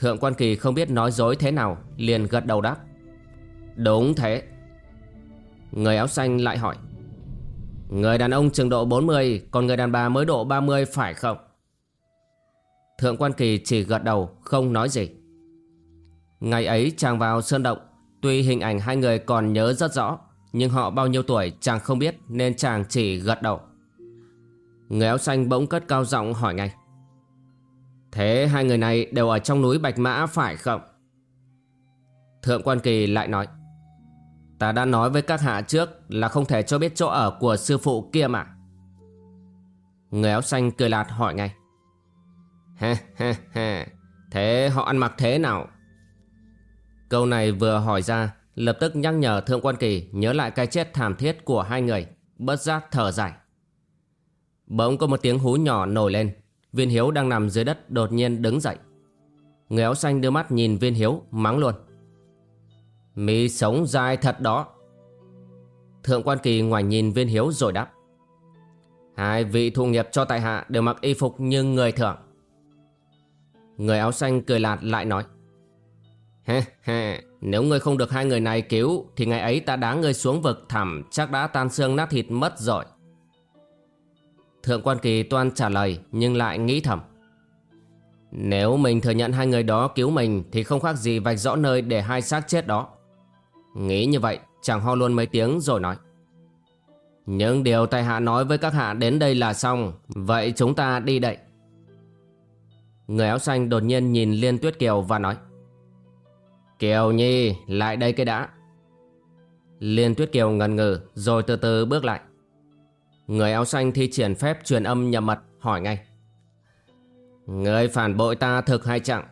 [SPEAKER 1] Thượng quan kỳ không biết nói dối thế nào, liền gật đầu đáp. Đúng thế. Người áo xanh lại hỏi. Người đàn ông trường độ 40 Còn người đàn bà mới độ 30 phải không? Thượng quan kỳ chỉ gật đầu, không nói gì. Ngày ấy chàng vào sơn động, Tuy hình ảnh hai người còn nhớ rất rõ, Nhưng họ bao nhiêu tuổi chàng không biết Nên chàng chỉ gật đầu. Người áo xanh bỗng cất cao giọng hỏi ngay. Thế hai người này đều ở trong núi Bạch Mã phải không? Thượng quan kỳ lại nói, Ta đã nói với các hạ trước là không thể cho biết chỗ ở của sư phụ kia mà Người áo xanh cười lạt hỏi ngay Ha ha ha Thế họ ăn mặc thế nào? Câu này vừa hỏi ra, Lập tức nhắc nhở Thượng Quan Kỳ Nhớ lại cái chết thảm thiết của hai người, Bất giác thở dài Bỗng có một tiếng hú nhỏ nổi lên Viên Hiếu đang nằm dưới đất đột nhiên đứng dậy. Người áo xanh đưa mắt nhìn Viên Hiếu mắng luôn. Mì sống dai thật đó. Thượng quan kỳ ngoài nhìn viên hiếu rồi đáp. Hai vị thu nghiệp cho tại hạ đều mặc y phục như người thượng." Người áo xanh cười lạt lại nói. Ha ha, nếu ngươi không được hai người này cứu Thì ngày ấy ta đá ngươi xuống vực thẳm Chắc đã tan xương nát thịt mất rồi. Thượng quan kỳ toan trả lời, Nhưng lại nghĩ thầm. Nếu mình thừa nhận hai người đó cứu mình, Thì không khác gì vạch rõ nơi để hai xác chết đó. Nghĩ như vậy, chàng ho luôn mấy tiếng rồi nói. Những điều tài hạ nói với các hạ đến đây là xong, Vậy chúng ta đi đậy Người áo xanh đột nhiên nhìn Liên Tuyết Kiều và nói. Kiều Nhi, lại đây cái đã. Liên Tuyết Kiều ngần ngừ, rồi từ từ bước lại. Người áo xanh thi triển phép truyền âm nhập mật hỏi ngay. Người phản bội ta thực hay chẳng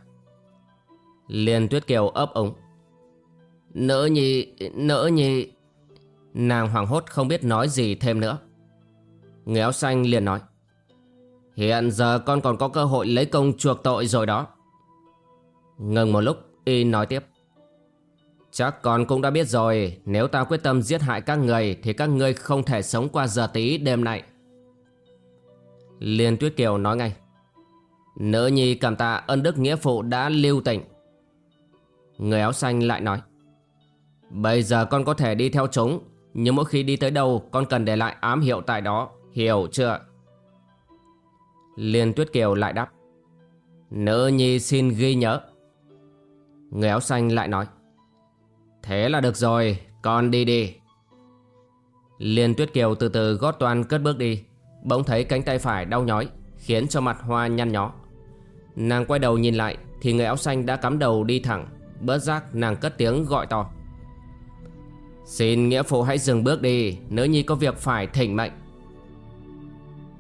[SPEAKER 1] Liên Tuyết Kiều ấp ống Nỡ nhị nỡ nhị. Nàng hoảng hốt không biết nói gì thêm nữa. Người áo xanh liền nói. Hiện giờ con còn có cơ hội lấy công chuộc tội rồi đó. Ngừng một lúc, y nói tiếp. Chắc con cũng đã biết rồi, Nếu ta quyết tâm giết hại các người Thì các ngươi không thể sống qua giờ tí đêm nay Liên Tuyết Kiều nói ngay. Nữ nhi cảm tạ ân đức nghĩa phụ đã lưu tình. Người áo xanh lại nói. Bây giờ con có thể đi theo chúng, Nhưng mỗi khi đi tới đâu Con cần để lại ám hiệu tại đó, Hiểu chưa? Liên Tuyết Kiều lại đáp. Nữ nhi xin ghi nhớ. Người áo xanh lại nói. Thế là được rồi, Con đi đi. Liên Tuyết Kiều từ từ gót toan cất bước đi. Bỗng thấy cánh tay phải đau nhói, Khiến cho mặt hoa nhăn nhó. Nàng quay đầu nhìn lại, Thì người áo xanh đã cắm đầu đi thẳng. Bớt giác nàng cất tiếng gọi to. Xin nghĩa phụ hãy dừng bước đi, Nữ nhi có việc phải thỉnh mệnh.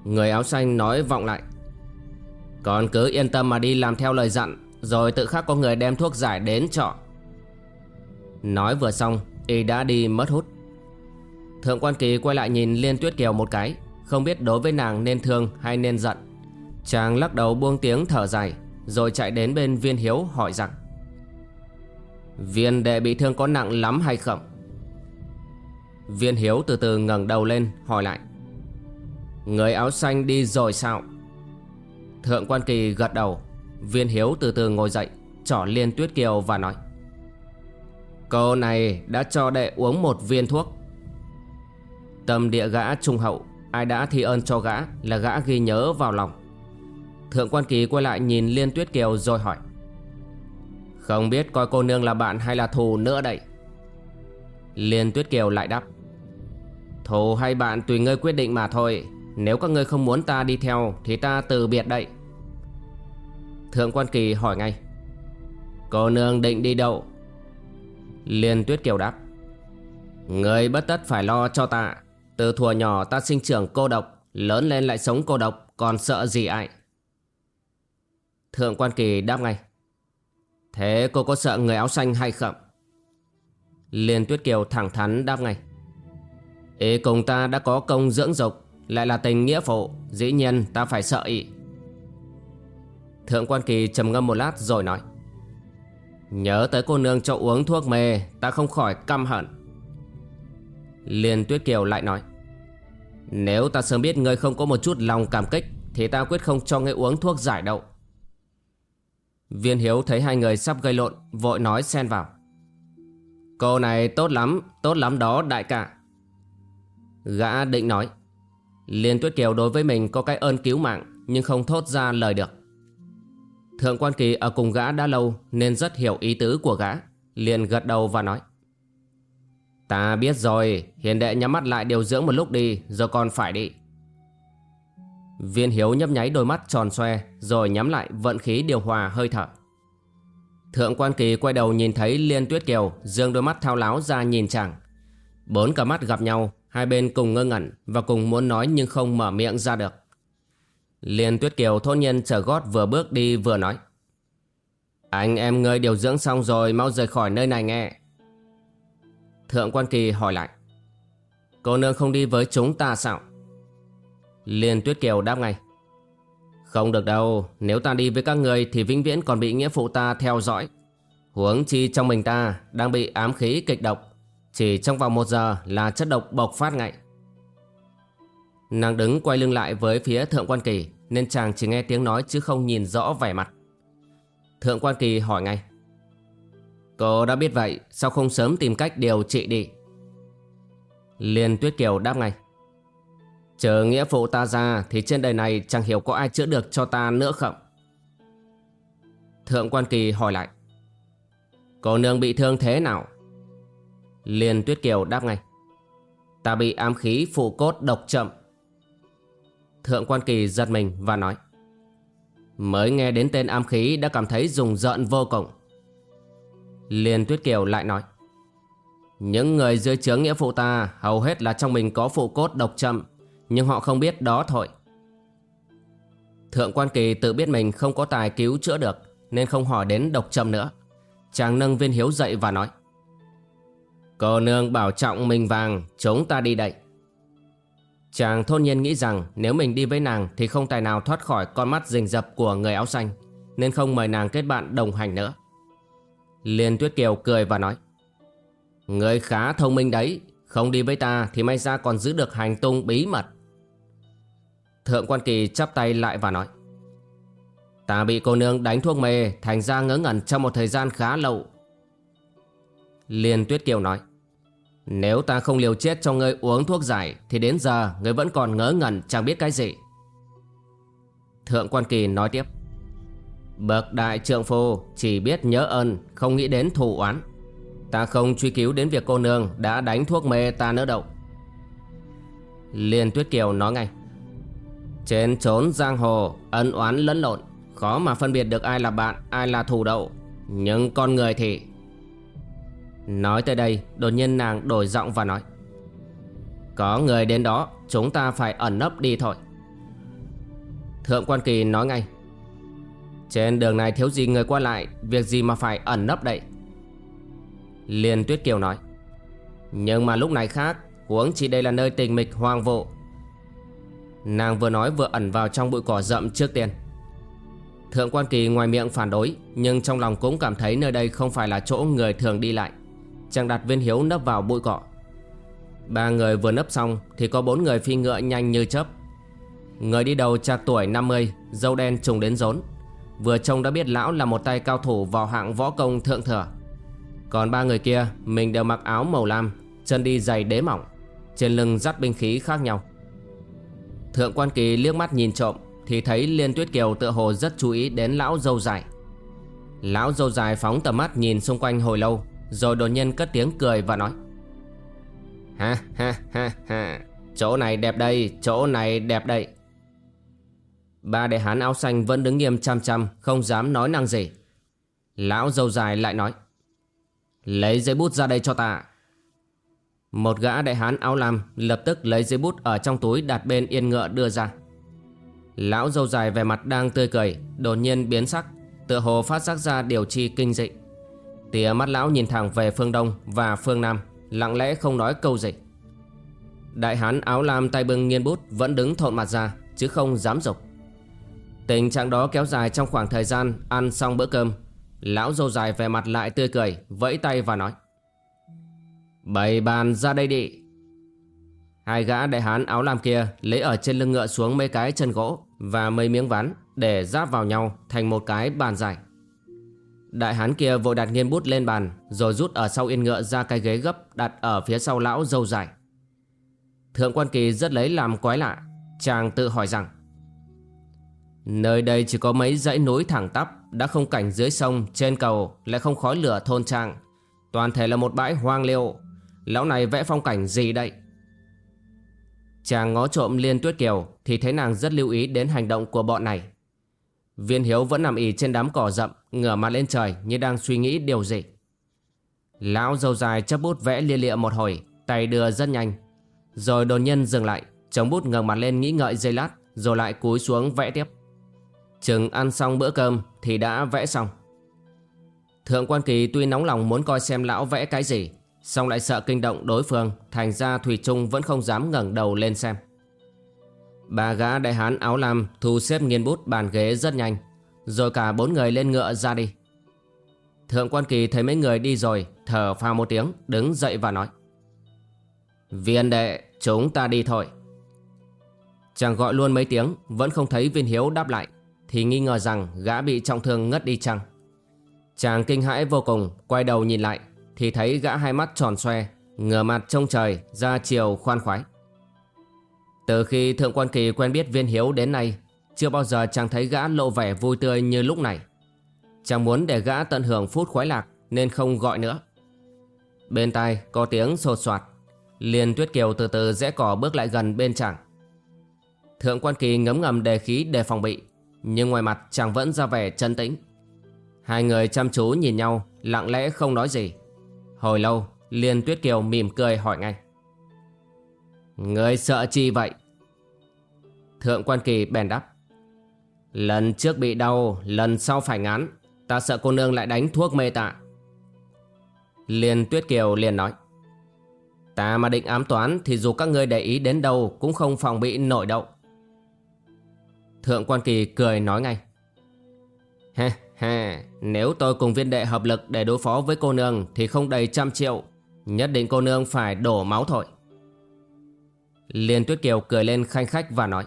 [SPEAKER 1] Người áo xanh nói vọng lại. Còn cứ yên tâm mà đi làm theo lời dặn, Rồi tự khắc có người đem thuốc giải đến trọ. Nói vừa xong, Y đã đi mất hút. Thượng quan kỳ quay lại nhìn Liên Tuyết Kiều một cái. Không biết đối với nàng nên thương hay nên giận. Chàng lắc đầu buông tiếng thở dài, Rồi chạy đến bên viên hiếu hỏi rằng, Viên đệ bị thương có nặng lắm hay không? Viên hiếu từ từ ngẩng đầu lên, hỏi lại, Người áo xanh đi rồi sao? Thượng quan kỳ gật đầu. Viên hiếu từ từ ngồi dậy Chỏ liên tuyết kiều và nói Cô này đã cho đệ uống một viên thuốc. Tâm địa gã trung hậu, Ai đã thi ơn cho gã là gã ghi nhớ vào lòng. Thượng quan kỳ quay lại nhìn Liên Tuyết Kiều rồi hỏi, Không biết coi cô nương là bạn hay là thù nữa đây? Liên Tuyết Kiều lại đáp, Thù hay bạn tùy ngươi quyết định mà thôi. Nếu các ngươi không muốn ta đi theo, Thì ta từ biệt đây. Thượng quan kỳ hỏi ngay, Cô nương định đi đâu? Liên Tuyết Kiều đáp. Người bất tất phải lo cho ta. Từ thuở nhỏ ta sinh trưởng cô độc, Lớn lên lại sống cô độc, Còn sợ gì ai? Thượng quan kỳ đáp ngay. Thế cô có sợ người áo xanh hay không? Liên Tuyết Kiều thẳng thắn đáp ngay. Ý cùng ta đã có công dưỡng dục, Lại là tình nghĩa phụ, Dĩ nhiên ta phải sợ ý. Thượng quan kỳ trầm ngâm một lát rồi nói. Nhớ tới cô nương cho uống thuốc mê, Ta không khỏi căm hận. Liên Tuyết Kiều lại nói, Nếu ta sớm biết ngươi không có một chút lòng cảm kích, Thì ta quyết không cho ngươi uống thuốc giải đâu Viên Hiếu thấy hai người sắp gây lộn, Vội nói xen vào, Cô này tốt lắm Tốt lắm đó, đại ca. Gã định nói, Liên Tuyết Kiều đối với mình có cái ơn cứu mạng, Nhưng không thốt ra lời được. Thượng quan kỳ ở cùng gã đã lâu Nên rất hiểu ý tứ của gã, Liền gật đầu và nói. Ta biết rồi, Hiền đệ nhắm mắt lại điều dưỡng một lúc đi Rồi còn phải đi. Viên hiếu nhấp nháy đôi mắt tròn xoe, Rồi nhắm lại vận khí điều hòa hơi thở. Thượng quan kỳ quay đầu nhìn thấy Liên Tuyết Kiều, Dương đôi mắt thao láo ra nhìn chàng. Bốn cả mắt gặp nhau, Hai bên cùng ngơ ngẩn Và cùng muốn nói nhưng không mở miệng ra được. Liên Tuyết Kiều thôn nhân trở gót vừa bước đi vừa nói. Anh em ngươi điều dưỡng xong rồi Mau rời khỏi nơi này nghe. Thượng quan kỳ hỏi lại. Cô nương không đi với chúng ta sao? Liên Tuyết Kiều đáp ngay. Không được đâu, Nếu ta đi với các người Thì vĩnh viễn còn bị nghĩa phụ ta theo dõi. Huống chi trong mình ta Đang bị ám khí kịch độc. Chỉ trong vòng một giờ là chất độc bộc phát ngay. Nàng đứng quay lưng lại với phía Thượng Quan Kỳ, Nên chàng chỉ nghe tiếng nói chứ không nhìn rõ vẻ mặt. Thượng Quan Kỳ hỏi ngay, Cô đã biết vậy, Sao không sớm tìm cách điều trị đi? Liên Tuyết Kiều đáp ngay, Chờ nghĩa phụ ta ra Thì trên đời này chẳng hiểu có ai chữa được cho ta nữa không? Thượng quan kỳ hỏi lại, Cô nương bị thương thế nào? Liên Tuyết Kiều đáp ngay, Ta bị ám khí phụ cốt độc chậm. Thượng quan kỳ giật mình và nói, Mới nghe đến tên ám khí đã cảm thấy rùng rợn vô cùng. Liên Tuyết Kiều lại nói, Những người dưới chướng nghĩa phụ ta hầu hết là trong mình có phụ cốt độc chậm Nhưng họ không biết đó thôi. Thượng quan kỳ tự biết mình không có tài cứu chữa được, Nên không hỏi đến độc châm nữa. Chàng nâng viên hiếu dậy và nói, Cô nương bảo trọng mình vàng, Chúng ta đi đây. Chàng thôn nhiên nghĩ rằng nếu mình đi với nàng thì không tài nào thoát khỏi con mắt rình rập của người áo xanh, nên không mời nàng kết bạn đồng hành nữa. Liên Tuyết Kiều cười và nói Người khá thông minh đấy, không đi với ta thì may ra còn giữ được hành tung bí mật. Thượng quan kỳ chắp tay lại và nói Ta bị cô nương đánh thuốc mê Thành ra ngớ ngẩn trong một thời gian khá lâu Liên Tuyết Kiều nói nếu ta không liều chết cho ngươi uống thuốc giải, Thì đến giờ ngươi vẫn còn ngớ ngẩn, chẳng biết cái gì. Thượng quan kỳ nói tiếp. Bậc đại trượng phu, chỉ biết nhớ ơn, Không nghĩ đến thù oán. Ta không truy cứu đến việc cô nương Đã đánh thuốc mê ta nữa đâu. Liên Tuyết Kiều nói ngay. Trên trốn giang hồ, Ân oán lẫn lộn, Khó mà phân biệt được ai là bạn, Ai là thù đậu. Nhưng con người thì Nói tới đây, Đột nhiên nàng đổi giọng và nói, Có người đến đó, Chúng ta phải ẩn nấp đi thôi. Thượng quan kỳ nói ngay, Trên đường này thiếu gì người qua lại, Việc gì mà phải ẩn nấp đây? Liên Tuyết Kiều nói, Nhưng mà lúc này khác, Huống chỉ đây là nơi tình mịch hoang vụ Nàng vừa nói vừa ẩn vào trong bụi cỏ rậm trước tiên. Thượng quan kỳ ngoài miệng phản đối, Nhưng trong lòng cũng cảm thấy nơi đây không phải là chỗ người thường đi lại. Chàng đặt viên hiếu nấp vào bụi cỏ. Ba người vừa nấp xong Thì có bốn người phi ngựa nhanh như chớp. Người đi đầu trạc tuổi 50 Dâu đen trùng đến rốn. Vừa trông đã biết lão là một tay cao thủ vào hạng võ công thượng thừa. Còn ba người kia, Mình đều mặc áo màu lam, Chân đi giày đế mỏng, Trên lưng dắt binh khí khác nhau. Thượng quan kỳ liếc mắt nhìn trộm thì thấy Liên Tuyết Kiều tựa hồ rất chú ý đến lão dâu dài. Lão dâu dài phóng tầm mắt nhìn xung quanh hồi lâu rồi đột nhiên cất tiếng cười và nói, Ha ha ha ha, Chỗ này đẹp đây, Chỗ này đẹp đây. Ba đại hán áo xanh vẫn đứng nghiêm chăm chăm, Không dám nói năng gì. Lão dâu dài lại nói, Lấy giấy bút ra đây cho ta. Một gã đại hán áo lam Lập tức lấy giấy bút ở trong túi đặt bên yên ngựa đưa ra. Lão dâu dài về mặt đang tươi cười, Đột nhiên biến sắc, Tựa hồ phát giác ra điều chi kinh dị. Tìa mắt lão nhìn thẳng về phương đông và phương nam, Lặng lẽ không nói câu gì. Đại hán áo lam tay bưng nghiên bút Vẫn đứng thộn mặt ra, Chứ không dám dục Tình trạng đó kéo dài trong khoảng thời gian Ăn xong bữa cơm, Lão dâu dài về mặt lại tươi cười, Vẫy tay và nói. Bày bàn ra đây đi. Hai gã đại hán áo lam kia lấy ở trên lưng ngựa xuống mấy cái chân gỗ và mấy miếng ván để giáp vào nhau thành một cái bàn dài. Đại hán kia vội đặt nghiên bút lên bàn rồi rút ở sau yên ngựa ra cái ghế gấp đặt ở phía sau lão dâu dài. Thượng quan kỳ rất lấy làm quái lạ, chàng tự hỏi rằng Nơi đây chỉ có mấy dãy núi thẳng tắp đã không cảnh dưới sông, trên cầu lại không khói lửa thôn trang. Toàn thể là một bãi hoang liêu. Lão này vẽ phong cảnh gì đây? Chàng ngó trộm Liên Tuyết Kiều thì thấy nàng rất lưu ý đến hành động của bọn này. Viên Hiếu vẫn nằm ỉ trên đám cỏ rậm, ngửa mặt lên trời như đang suy nghĩ điều gì. Lão dâu dài chấp bút vẽ lia lịa một hồi, tay đưa rất nhanh. Rồi đột nhiên dừng lại, chống bút ngẩng mặt lên nghĩ ngợi giây lát, rồi lại cúi xuống vẽ tiếp. Chừng ăn xong bữa cơm thì đã vẽ xong. Thượng quan kỳ tuy nóng lòng muốn coi xem lão vẽ cái gì, song lại sợ kinh động đối phương Thành ra Thủy Trung vẫn không dám ngẩng đầu lên xem Bà gã đại hán áo lam thu xếp nghiên bút bàn ghế rất nhanh, Rồi cả bốn người lên ngựa ra đi. Thượng quan kỳ thấy mấy người đi rồi, Thở phào một tiếng, đứng dậy và nói, Viên đệ, chúng ta đi thôi. Chàng gọi luôn mấy tiếng, Vẫn không thấy viên hiếu đáp lại, Thì nghi ngờ rằng gã bị trọng thương ngất đi chăng. Chàng kinh hãi vô cùng, Quay đầu nhìn lại, thì thấy gã hai mắt tròn xoe, ngửa mặt trông trời, ra chiều khoan khoái từ khi thượng quan kỳ quen biết viên hiếu đến nay, chưa bao giờ chàng thấy gã lộ vẻ vui tươi như lúc này. Chàng muốn để gã tận hưởng phút khoái lạc nên không gọi nữa. Bên tai có tiếng sột soạt liền tuyết kiều từ từ rẽ cỏ bước lại gần bên chàng. Thượng quan kỳ ngấm ngầm đề khí để phòng bị, nhưng ngoài mặt chàng vẫn ra vẻ chân tĩnh. Hai người chăm chú nhìn nhau, lặng lẽ không nói gì. Hồi lâu liền Tuyết Kiều mỉm cười hỏi ngay. Người sợ chi vậy Thượng quan kỳ bèn đáp Lần trước bị đau Lần sau phải ngán Ta sợ cô nương lại đánh thuốc mê tạ Liên Tuyết Kiều liền nói Ta mà định ám toán thì dù các ngươi để ý đến đâu cũng không phòng bị nổi đâu. Thượng quan kỳ cười nói ngay. Ha ha, nếu tôi cùng viên đệ hợp lực để đối phó với cô nương thì không đầy trăm triệu. Nhất định cô nương phải đổ máu thôi. Liên Tuyết Kiều cười lên khanh khách và nói.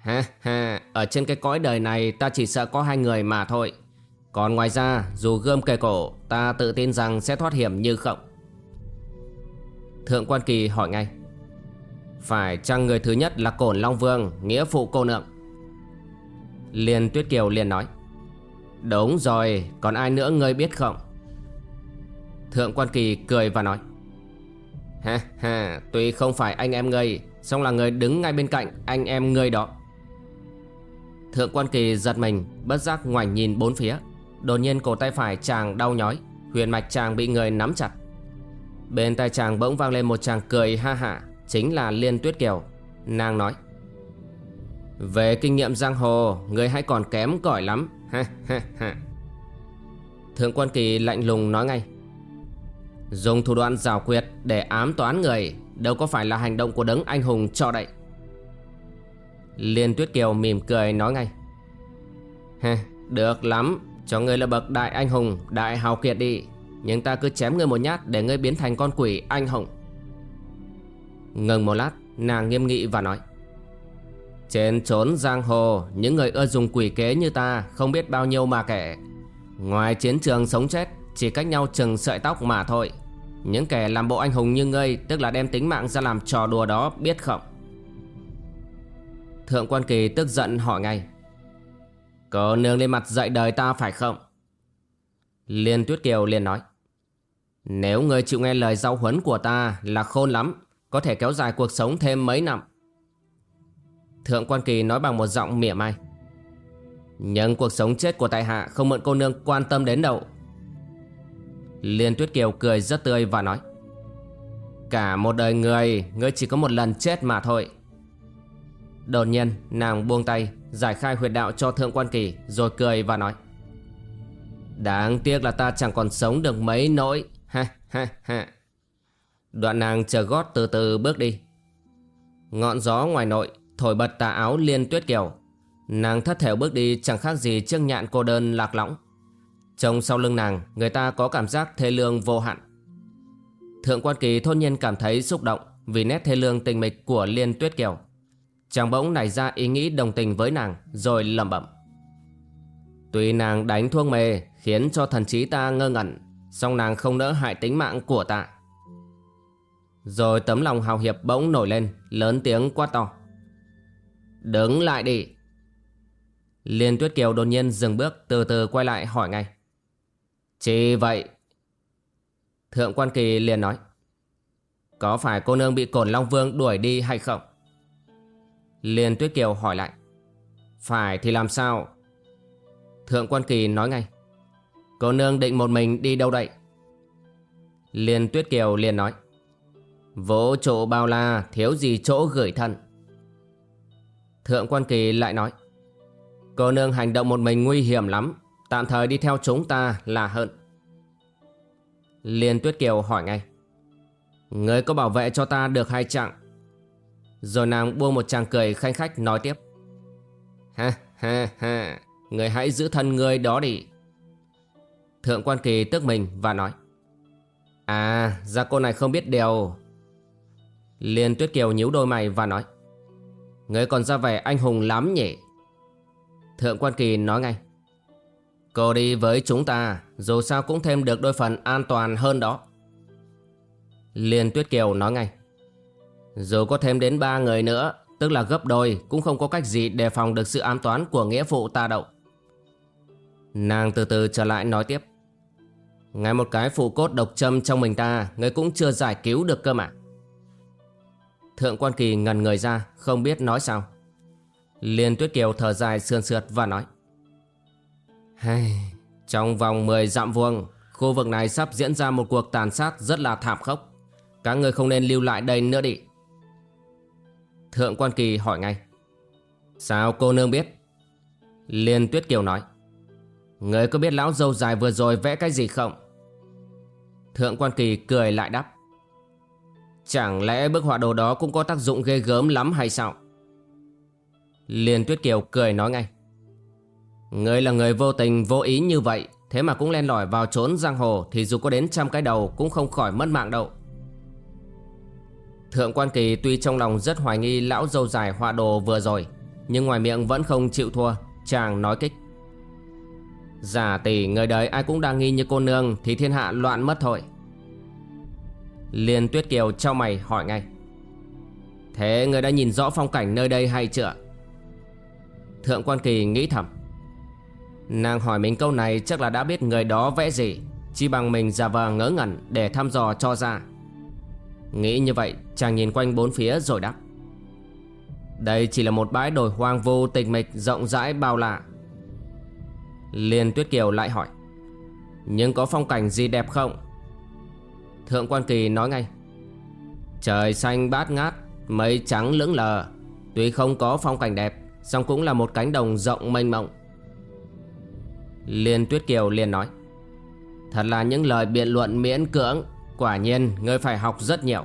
[SPEAKER 1] Ha ha, ở trên cái cõi đời này ta chỉ sợ có hai người mà thôi. Còn ngoài ra, dù gươm kề cổ, ta tự tin rằng sẽ thoát hiểm như không. Thượng quan kỳ hỏi ngay. Phải chăng người thứ nhất là Cổn Long Vương, nghĩa phụ cô nương? Liên Tuyết Kiều liền nói. Đúng rồi, còn ai nữa ngươi biết không? Thượng quan kỳ cười và nói. Ha ha, tuy không phải anh em ngươi, song là người đứng ngay bên cạnh anh em ngươi đó. Thượng quan kỳ giật mình Bất giác ngoảnh nhìn bốn phía. Đột nhiên cổ tay phải chàng đau nhói Huyền mạch chàng bị người nắm chặt. Bên tai chàng bỗng vang lên một chàng cười ha hả Chính là Liên Tuyết Kiều. Nàng nói Về kinh nghiệm giang hồ Người hãy còn kém cỏi lắm. Ha ha ha. Thượng quan kỳ lạnh lùng nói ngay Dùng thủ đoạn rào quyệt để ám toán người Đâu có phải là hành động của đấng anh hùng cho đậy. Liên Tuyết Kiều mỉm cười nói ngay. Hê, được lắm Cho ngươi là bậc đại anh hùng Đại hào kiệt đi. Nhưng ta cứ chém ngươi một nhát Để ngươi biến thành con quỷ anh hùng. Ngừng một lát Nàng nghiêm nghị và nói. Trên trốn giang hồ Những người ưa dùng quỷ kế như ta Không biết bao nhiêu mà kể. Ngoài chiến trường sống chết chỉ cách nhau chừng sợi tóc mà thôi. Những kẻ làm bộ anh hùng như ngươi, Tức là đem tính mạng ra làm trò đùa đó, biết không? Thượng quan kỳ tức giận hỏi ngay. Cô nương lên mặt dạy đời ta phải không? Liên Tuyết Kiều liền nói. Nếu người chịu nghe lời giao huấn của ta là khôn lắm, Có thể kéo dài cuộc sống thêm mấy năm. Thượng quan kỳ nói bằng một giọng mỉa mai. Nhưng cuộc sống chết của tại hạ không mượn cô nương quan tâm đến đâu. Liên Tuyết Kiều cười rất tươi và nói Cả một đời người, ngươi chỉ có một lần chết mà thôi. Đột nhiên nàng buông tay Giải khai huyệt đạo cho thượng quan kỳ Rồi cười và nói Đáng tiếc là ta chẳng còn sống được mấy nỗi. Ha ha ha. Đoạn nàng chờ gót từ từ bước đi. Ngọn gió ngoài nội Thổi bật tà áo liên tuyết kiều. Nàng thất thểu bước đi chẳng khác gì trước nhạn cô đơn lạc lõng. Trông sau lưng nàng, Người ta có cảm giác thê lương vô hạn. Thượng quan kỳ thôn nhiên cảm thấy xúc động Vì nét thê lương tình mịch của liên tuyết kiều. Chàng bỗng nảy ra ý nghĩ đồng tình với nàng, Rồi lẩm bẩm. Tuy nàng đánh thuốc mê, Khiến cho thần trí ta ngơ ngẩn, song nàng không đỡ hại tính mạng của ta. Rồi tấm lòng hào hiệp bỗng nổi lên, Lớn tiếng quát to. Đứng lại đi. Liên Tuyết Kiều đột nhiên dừng bước, Từ từ quay lại hỏi ngay. Chỉ vậy, Thượng quan kỳ liền nói, Có phải cô nương bị cổn Long Vương đuổi đi hay không? Liền Tuyết Kiều hỏi lại, Phải thì làm sao? Thượng quan kỳ nói ngay, Cô nương định một mình đi đâu đây? Liên Tuyết Kiều liền nói Vỗ trụ bao la, thiếu gì chỗ gửi thân? Thượng quan kỳ lại nói, Cô nương hành động một mình nguy hiểm lắm. Tạm thời đi theo chúng ta là hơn. Liên Tuyết Kiều hỏi ngay. Người có bảo vệ cho ta được hai chặng rồi nàng buông một chàng cười khanh khách nói tiếp. Ha ha ha, Người hãy giữ thân người đó đi. Thượng quan kỳ tức mình và nói. À ra cô này không biết điều. Liên tuyết kiều nhíu đôi mày và nói. Người còn ra vẻ anh hùng lắm nhỉ? Thượng quan kỳ nói ngay. Cô đi với chúng ta, Dù sao cũng thêm được đôi phần an toàn hơn đó. Liên tuyết kiều nói ngay. Dù có thêm đến ba người nữa, Tức là gấp đôi, Cũng không có cách gì đề phòng được sự ám toán của nghĩa phụ ta đâu. Nàng từ từ trở lại nói tiếp. Ngay một cái phụ cốt độc châm trong mình ta, Người cũng chưa giải cứu được cơ mà. Thượng quan kỳ ngần người ra, Không biết nói sao. Liên tuyết kiều thở dài sườn sượt và nói. Hay, Trong vòng 10 dặm vuông Khu vực này sắp diễn ra một cuộc tàn sát rất là thảm khốc. Các người không nên lưu lại đây nữa đi. Thượng quan kỳ hỏi ngay. Sao cô nương biết? Liên tuyết kiều nói. Người có biết lão dâu dài vừa rồi vẽ cái gì không? Thượng quan kỳ cười lại đáp. Chẳng lẽ bức họa đồ đó cũng có tác dụng ghê gớm lắm hay sao? Liên Tuyết Kiều cười nói ngay người là người vô tình, vô ý như vậy, Thế mà cũng len lỏi vào trốn giang hồ Thì dù có đến trăm cái đầu cũng không khỏi mất mạng đâu. Thượng quan kỳ tuy trong lòng rất hoài nghi lão dâu dài họa đồ vừa rồi, Nhưng ngoài miệng vẫn không chịu thua, Chàng nói kích. Giả tỷ, người đời ai cũng đang nghi như cô nương Thì thiên hạ loạn mất thôi. Liên Tuyết Kiều trao mày hỏi ngay. Thế người đã nhìn rõ phong cảnh nơi đây hay chưa? Thượng quan kỳ nghĩ thầm. Nàng hỏi mình câu này chắc là đã biết người đó vẽ gì, Chỉ bằng mình giả vờ ngớ ngẩn để thăm dò cho ra. Nghĩ như vậy, chàng nhìn quanh bốn phía rồi đáp. Đây chỉ là một bãi đồi hoang vu tịch mịch, rộng rãi, bao la. Liên Tuyết Kiều lại hỏi. Nhưng có phong cảnh gì đẹp không? Thượng quan kỳ nói ngay. Trời xanh bát ngát, Mây trắng lững lờ. Tuy không có phong cảnh đẹp, song cũng là một cánh đồng rộng mênh mông Liên Tuyết Kiều liền nói, Thật là những lời biện luận miễn cưỡng, Quả nhiên ngươi phải học rất nhiều.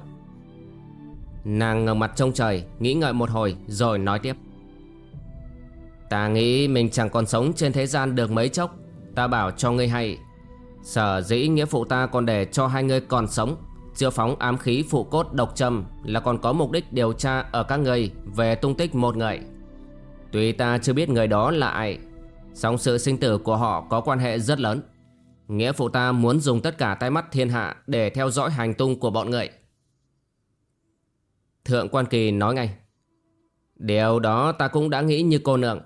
[SPEAKER 1] Nàng ngẩng mặt trông trời, Nghĩ ngợi một hồi rồi nói tiếp, Ta nghĩ mình chẳng còn sống trên thế gian được mấy chốc. Ta bảo cho ngươi hay, Sở dĩ nghĩa phụ ta còn để cho hai ngươi còn sống, Chưa phóng ám khí phụ cốt độc trầm Là còn có mục đích điều tra ở các ngươi Về tung tích một người. Tuy ta chưa biết người đó là ai song sự sinh tử của họ có quan hệ rất lớn. Nghĩa phụ ta muốn dùng tất cả tay mắt thiên hạ Để theo dõi hành tung của bọn người. Thượng quan kỳ nói ngay, Điều đó ta cũng đã nghĩ như cô nương.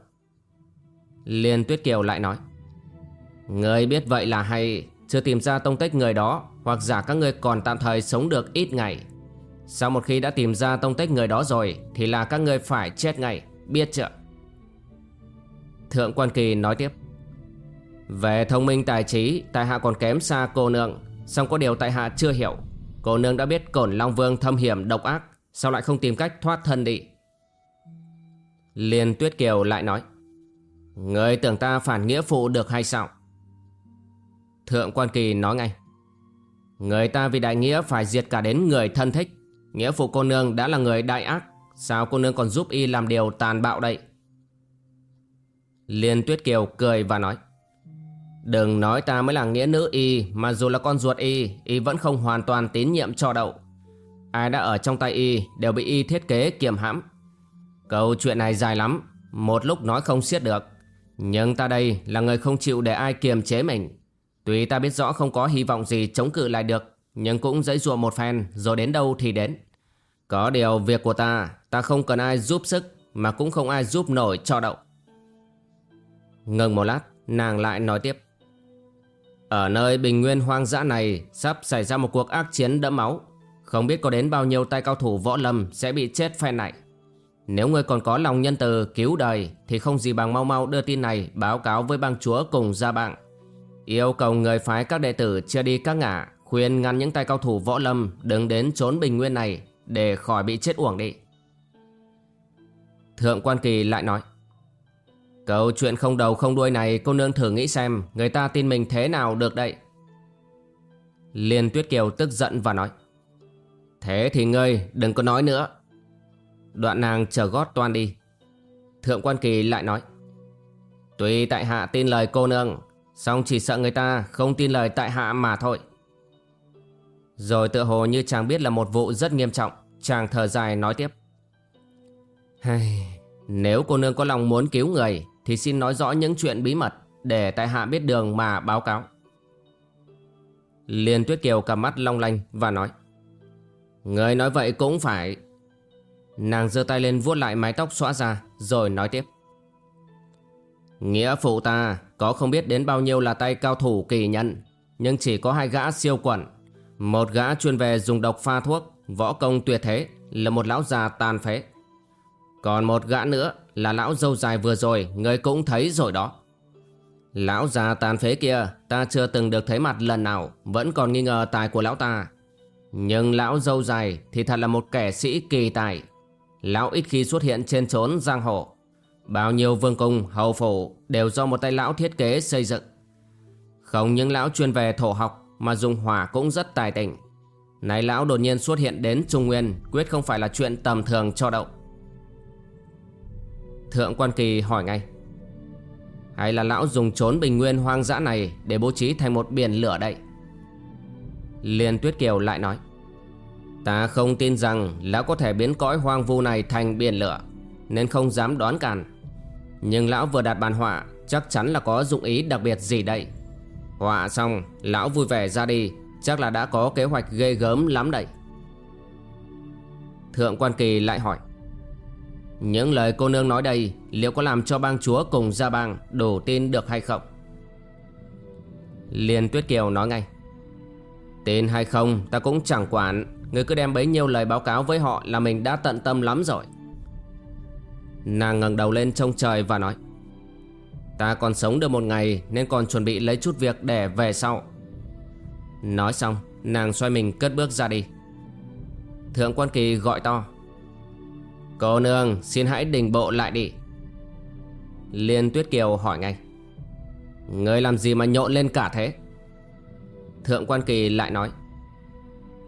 [SPEAKER 1] Liên Tuyết Kiều lại nói, Người biết vậy là hay, Chưa tìm ra tông tích người đó Hoặc giả các người còn tạm thời sống được ít ngày. Sau một khi đã tìm ra tông tích người đó rồi Thì là các người phải chết ngay, Biết chưa? Thượng quan kỳ nói tiếp. Về thông minh tài trí, Tại hạ còn kém xa cô nương, Song có điều tại hạ chưa hiểu. Cô nương đã biết cổn Long Vương thâm hiểm, độc ác, Sao lại không tìm cách thoát thân đi? Liên Tuyết Kiều lại nói, Người tưởng ta phản nghĩa phụ được hay sao? Thượng quan kỳ nói ngay, Người ta vì đại nghĩa phải diệt cả đến người thân thích. Nghĩa phụ cô nương đã là người đại ác, Sao cô nương còn giúp y làm điều tàn bạo đây? Liên Tuyết Kiều cười và nói, Đừng nói ta mới là nghĩa nữ y, Mà dù là con ruột y Y vẫn không hoàn toàn tín nhiệm cho đậu. Ai đã ở trong tay y Đều bị y thiết kế kiềm hãm. Câu chuyện này dài lắm, Một lúc nói không xiết được. Nhưng ta đây là người không chịu để ai kiềm chế mình. Tuy ta biết rõ không có hy vọng gì chống cự lại được, Nhưng cũng dãy dụa một phen Rồi đến đâu thì đến. Có điều việc của ta Ta không cần ai giúp sức, Mà cũng không ai giúp nổi cho đậu. Ngừng một lát, Nàng lại nói tiếp. Ở nơi bình nguyên hoang dã này, Sắp xảy ra một cuộc ác chiến đẫm máu. Không biết có đến bao nhiêu tay cao thủ võ lâm Sẽ bị chết phe này. Nếu ngươi còn có lòng nhân từ cứu đời, Thì không gì bằng mau mau đưa tin này Báo cáo với bang chúa cùng gia bạn Yêu cầu người phái các đệ tử chia đi các ngã, Khuyên ngăn những tay cao thủ võ lâm Đừng đến trốn bình nguyên này Để khỏi bị chết uổng đi. Thượng quan kỳ lại nói. Câu chuyện không đầu không đuôi này, cô nương thử nghĩ xem, Người ta tin mình thế nào được đây Liên Tuyết Kiều tức giận và nói, Thế thì ngươi đừng có nói nữa. Đoạn nàng chờ gót toan đi. Thượng quan kỳ lại nói Tuy tại hạ tin lời cô nương, song chỉ sợ người ta không tin lời tại hạ mà thôi. Rồi tựa hồ như chàng biết là một vụ rất nghiêm trọng, Chàng thở dài nói tiếp Nếu cô nương có lòng muốn cứu người thì xin nói rõ những chuyện bí mật Để tại hạ biết đường mà báo cáo. Liên Tuyết Kiều cầm mắt long lanh và nói, Người nói vậy cũng phải. Nàng giơ tay lên vuốt lại mái tóc xõa ra, Rồi nói tiếp. Nghĩa phụ ta có không biết đến bao nhiêu là tay cao thủ kỳ nhân, Nhưng chỉ có hai gã siêu quẩn. Một gã chuyên về dùng độc pha thuốc, Võ công tuyệt thế, Là một lão già tàn phế. Còn một gã nữa là lão dâu dài vừa rồi Người cũng thấy rồi đó. Lão già tàn phế kia Ta chưa từng được thấy mặt lần nào Vẫn còn nghi ngờ tài của lão ta. Nhưng lão dâu dài Thì thật là một kẻ sĩ kỳ tài. Lão ít khi xuất hiện trên trốn giang hồ. Bao nhiêu vương cung, hầu phủ Đều do một tay lão thiết kế xây dựng. Không những lão chuyên về thổ học Mà dùng hỏa cũng rất tài tình. Này lão đột nhiên xuất hiện đến Trung Nguyên Quyết không phải là chuyện tầm thường cho đậu. Thượng quan kỳ hỏi ngay. Hay là lão dùng trốn bình nguyên hoang dã này Để bố trí thành một biển lửa đây? Liên Tuyết Kiều lại nói. Ta không tin rằng lão có thể biến cõi hoang vu này thành biển lửa, Nên không dám đoán càn. Nhưng lão vừa đạt bàn họa, Chắc chắn là có dụng ý đặc biệt gì đây? Họa xong, Lão vui vẻ ra đi, Chắc là đã có kế hoạch ghê gớm lắm đây. Thượng quan kỳ lại hỏi. Những lời cô nương nói đây Liệu có làm cho bang chúa cùng gia bang Đủ tin được hay không? Liên Tuyết Kiều nói ngay. Tin hay không, ta cũng chẳng quản. Người cứ đem bấy nhiêu lời báo cáo với họ Là mình đã tận tâm lắm rồi. Nàng ngẩng đầu lên trông trời và nói. Ta còn sống được một ngày Nên còn chuẩn bị lấy chút việc để về sau. Nói xong, Nàng xoay mình cất bước ra đi. Thượng quan kỳ gọi to. Cô nương, xin hãy đình bộ lại đi. Liên Tuyết Kiều hỏi ngay. Người làm gì mà nhộn lên cả thế? Thượng quan kỳ lại nói.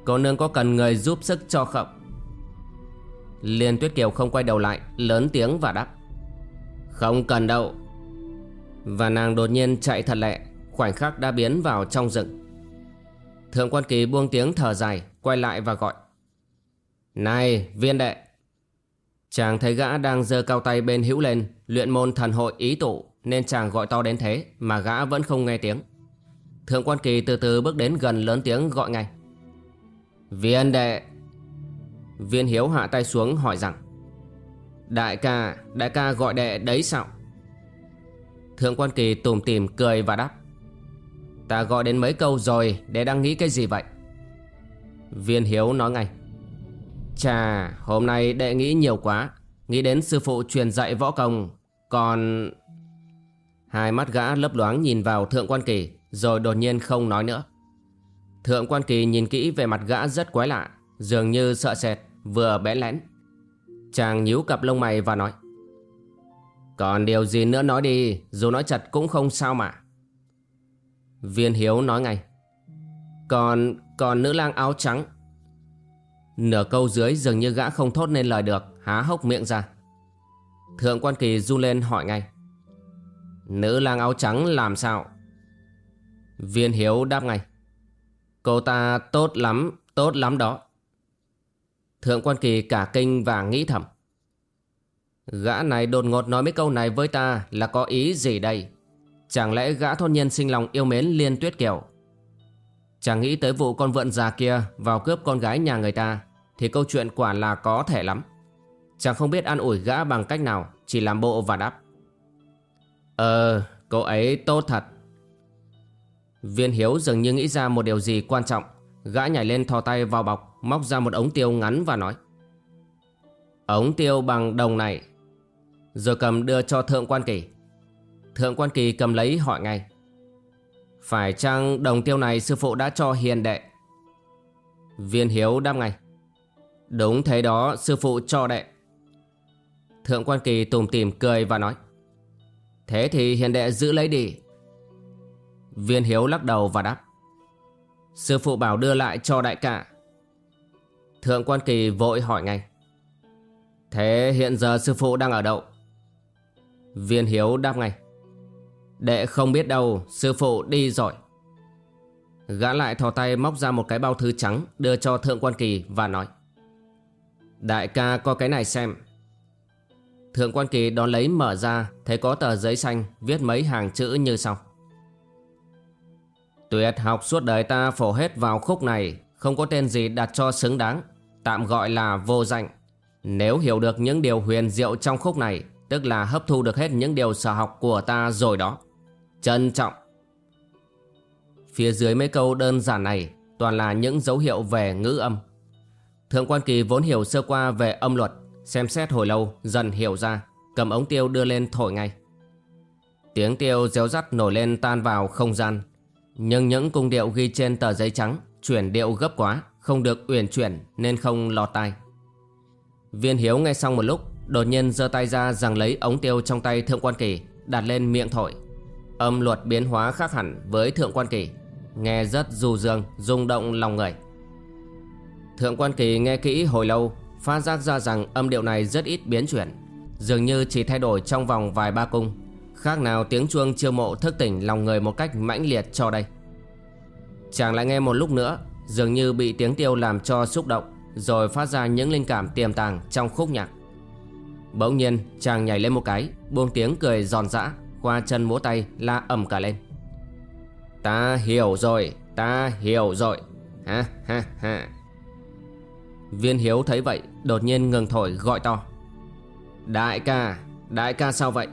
[SPEAKER 1] Cô nương có cần người giúp sức cho không? Liên Tuyết Kiều không quay đầu lại, Lớn tiếng và đáp. Không cần đâu. Và nàng đột nhiên chạy thật lẹ, Khoảnh khắc đã biến vào trong rừng. Thượng quan kỳ buông tiếng thở dài, Quay lại và gọi. Này, viên đệ Chàng thấy gã đang giơ cao tay bên hữu lên, Luyện môn thần hội ý tụ, Nên chàng gọi to đến thế Mà gã vẫn không nghe tiếng. Thượng quan kỳ từ từ bước đến gần lớn tiếng gọi ngay. Viên đệ! Viên hiếu hạ tay xuống hỏi rằng, Đại ca Đại ca gọi đệ đấy sao? Thượng quan kỳ tùm tìm cười và đáp, Ta gọi đến mấy câu rồi, đệ đang nghĩ cái gì vậy? Viên hiếu nói ngay Chà, hôm nay đệ nghĩ nhiều quá. Nghĩ đến sư phụ truyền dạy võ công, Còn Hai mắt gã lấp loáng nhìn vào thượng quan kỳ, Rồi đột nhiên không nói nữa. Thượng quan kỳ nhìn kỹ về mặt gã rất quái lạ, Dường như sợ sệt, Vừa bẽ lẽn. Chàng nhíu cặp lông mày và nói, Còn điều gì nữa nói đi, Dù nói chặt cũng không sao mà. Viên hiếu nói ngay, Còn còn nữ lang áo trắng Nửa câu dưới dường như gã không thốt nên lời được, Há hốc miệng ra. Thượng quan kỳ du lên hỏi ngay. Nữ lang áo trắng làm sao? Viên hiếu đáp ngay. Cô ta tốt lắm Tốt lắm đó. Thượng quan kỳ cả kinh và nghĩ thầm. Gã này đột ngột nói mấy câu này với ta Là có ý gì đây? Chẳng lẽ gã thôn nhân sinh lòng yêu mến Liên Tuyết Kiều chẳng nghĩ tới vụ con vượn già kia Vào cướp con gái nhà người ta. Thì câu chuyện quả là có thể lắm. Chàng không biết an ủi gã bằng cách nào, Chỉ làm bộ và đáp. Ờ cô ấy tốt thật. Viên Hiếu dường như nghĩ ra một điều gì quan trọng. Gã nhảy lên thò tay vào bọc, Móc ra một ống tiêu ngắn và nói. Ống tiêu bằng đồng này. Rồi cầm đưa cho thượng quan kỳ. Thượng quan kỳ cầm lấy hỏi ngay. Phải chăng đồng tiêu này sư phụ đã cho hiền đệ? Viên hiếu đáp ngay. Đúng thế đó, sư phụ cho đệ. Thượng quan kỳ tùm tìm cười và nói, Thế thì hiền đệ giữ lấy đi. Viên hiếu lắc đầu và đáp, Sư phụ bảo đưa lại cho đại ca. Thượng quan kỳ vội hỏi ngay, Thế hiện giờ sư phụ đang ở đâu? Viên hiếu đáp ngay, Đệ không biết đâu, Sư phụ đi rồi. Gã lại thò tay móc ra một cái bao thư trắng Đưa cho thượng quan kỳ và nói Đại ca có cái này xem. Thượng quan kỳ đón lấy mở ra, Thấy có tờ giấy xanh, Viết mấy hàng chữ như sau. Tuyệt học suốt đời ta phổ hết vào khúc này, Không có tên gì đặt cho xứng đáng, Tạm gọi là vô danh. Nếu hiểu được những điều huyền diệu trong khúc này, Tức là hấp thu được hết những điều sở học của ta rồi đó. Trân trọng. Phía dưới mấy câu đơn giản này, Toàn là những dấu hiệu về ngữ âm. Thượng quan kỳ vốn hiểu sơ qua về âm luật Xem xét hồi lâu dần hiểu ra Cầm ống tiêu đưa lên thổi ngay. Tiếng tiêu réo rắt nổi lên tan vào không gian Nhưng những cung điệu ghi trên tờ giấy trắng Chuyển điệu gấp quá Không được uyển chuyển nên không lọt tai. Viên hiếu nghe xong một lúc Đột nhiên giơ tay ra rằng lấy ống tiêu trong tay thượng quan kỳ Đặt lên miệng thổi. Âm luật biến hóa khác hẳn với thượng quan kỳ Nghe rất du dương, rung động lòng người. Thượng quan kỳ nghe kỹ hồi lâu, Phát giác ra rằng âm điệu này rất ít biến chuyển, Dường như chỉ thay đổi trong vòng vài ba cung. Khác nào tiếng chuông chiêu mộ thức tỉnh lòng người một cách mãnh liệt cho đây. Chàng lại nghe một lúc nữa, Dường như bị tiếng tiêu làm cho xúc động, Rồi phát ra những linh cảm tiềm tàng trong khúc nhạc. Bỗng nhiên, chàng nhảy lên một cái, Buông tiếng cười giòn giã Qua chân múa tay la ầm cả lên. Ta hiểu rồi, Ta hiểu rồi. Ha ha ha. Viên hiếu thấy vậy, Đột nhiên ngừng thổi, gọi to. Đại ca Đại ca sao vậy?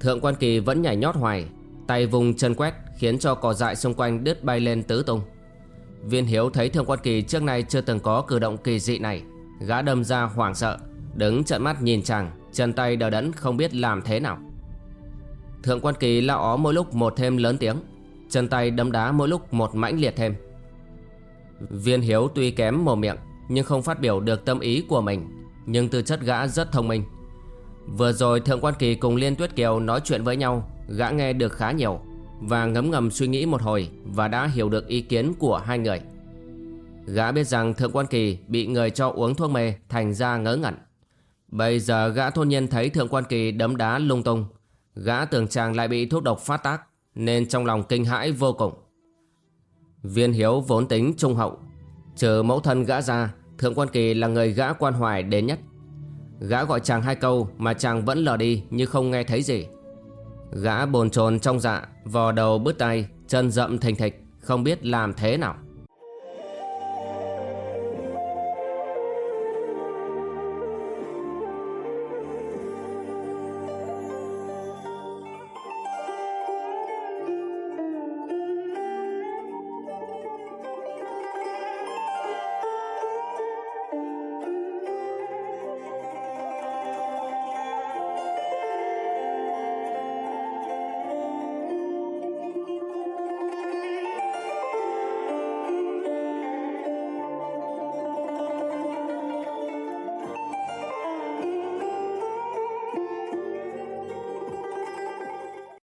[SPEAKER 1] Thượng quan kỳ vẫn nhảy nhót hoài, Tay vùng chân quét, Khiến cho cỏ dại xung quanh đứt bay lên tứ tung. Viên hiếu thấy thượng quan kỳ trước nay chưa từng có cử động kỳ dị này, Gã đâm ra hoảng sợ, Đứng trận mắt nhìn chàng, Chân tay đờ đẫn không biết làm thế nào. Thượng quan kỳ la ó mỗi lúc một thêm lớn tiếng, Chân tay đấm đá mỗi lúc một mãnh liệt thêm. Viên hiếu tuy kém mồm miệng, Nhưng không phát biểu được tâm ý của mình, Nhưng tư chất gã rất thông minh. Vừa rồi Thượng quan kỳ cùng Liên Tuyết Kiều nói chuyện với nhau, Gã nghe được khá nhiều Và ngấm ngầm suy nghĩ một hồi Và đã hiểu được ý kiến của hai người. Gã biết rằng Thượng quan kỳ bị người cho uống thuốc mê Thành ra ngớ ngẩn. Bây giờ gã thôn nhân thấy Thượng quan kỳ đấm đá lung tung. Gã tưởng chàng lại bị thuốc độc phát tác, Nên trong lòng kinh hãi vô cùng. Viên hiếu vốn tính trung hậu. Trừ mẫu thân gã ra, Thượng quan kỳ là người gã quan hoài đến nhất. Gã gọi chàng hai câu Mà chàng vẫn lờ đi như không nghe thấy gì. Gã bồn chồn trong dạ Vò đầu bứt tay, Chân rậm thình thịch, Không biết làm thế nào.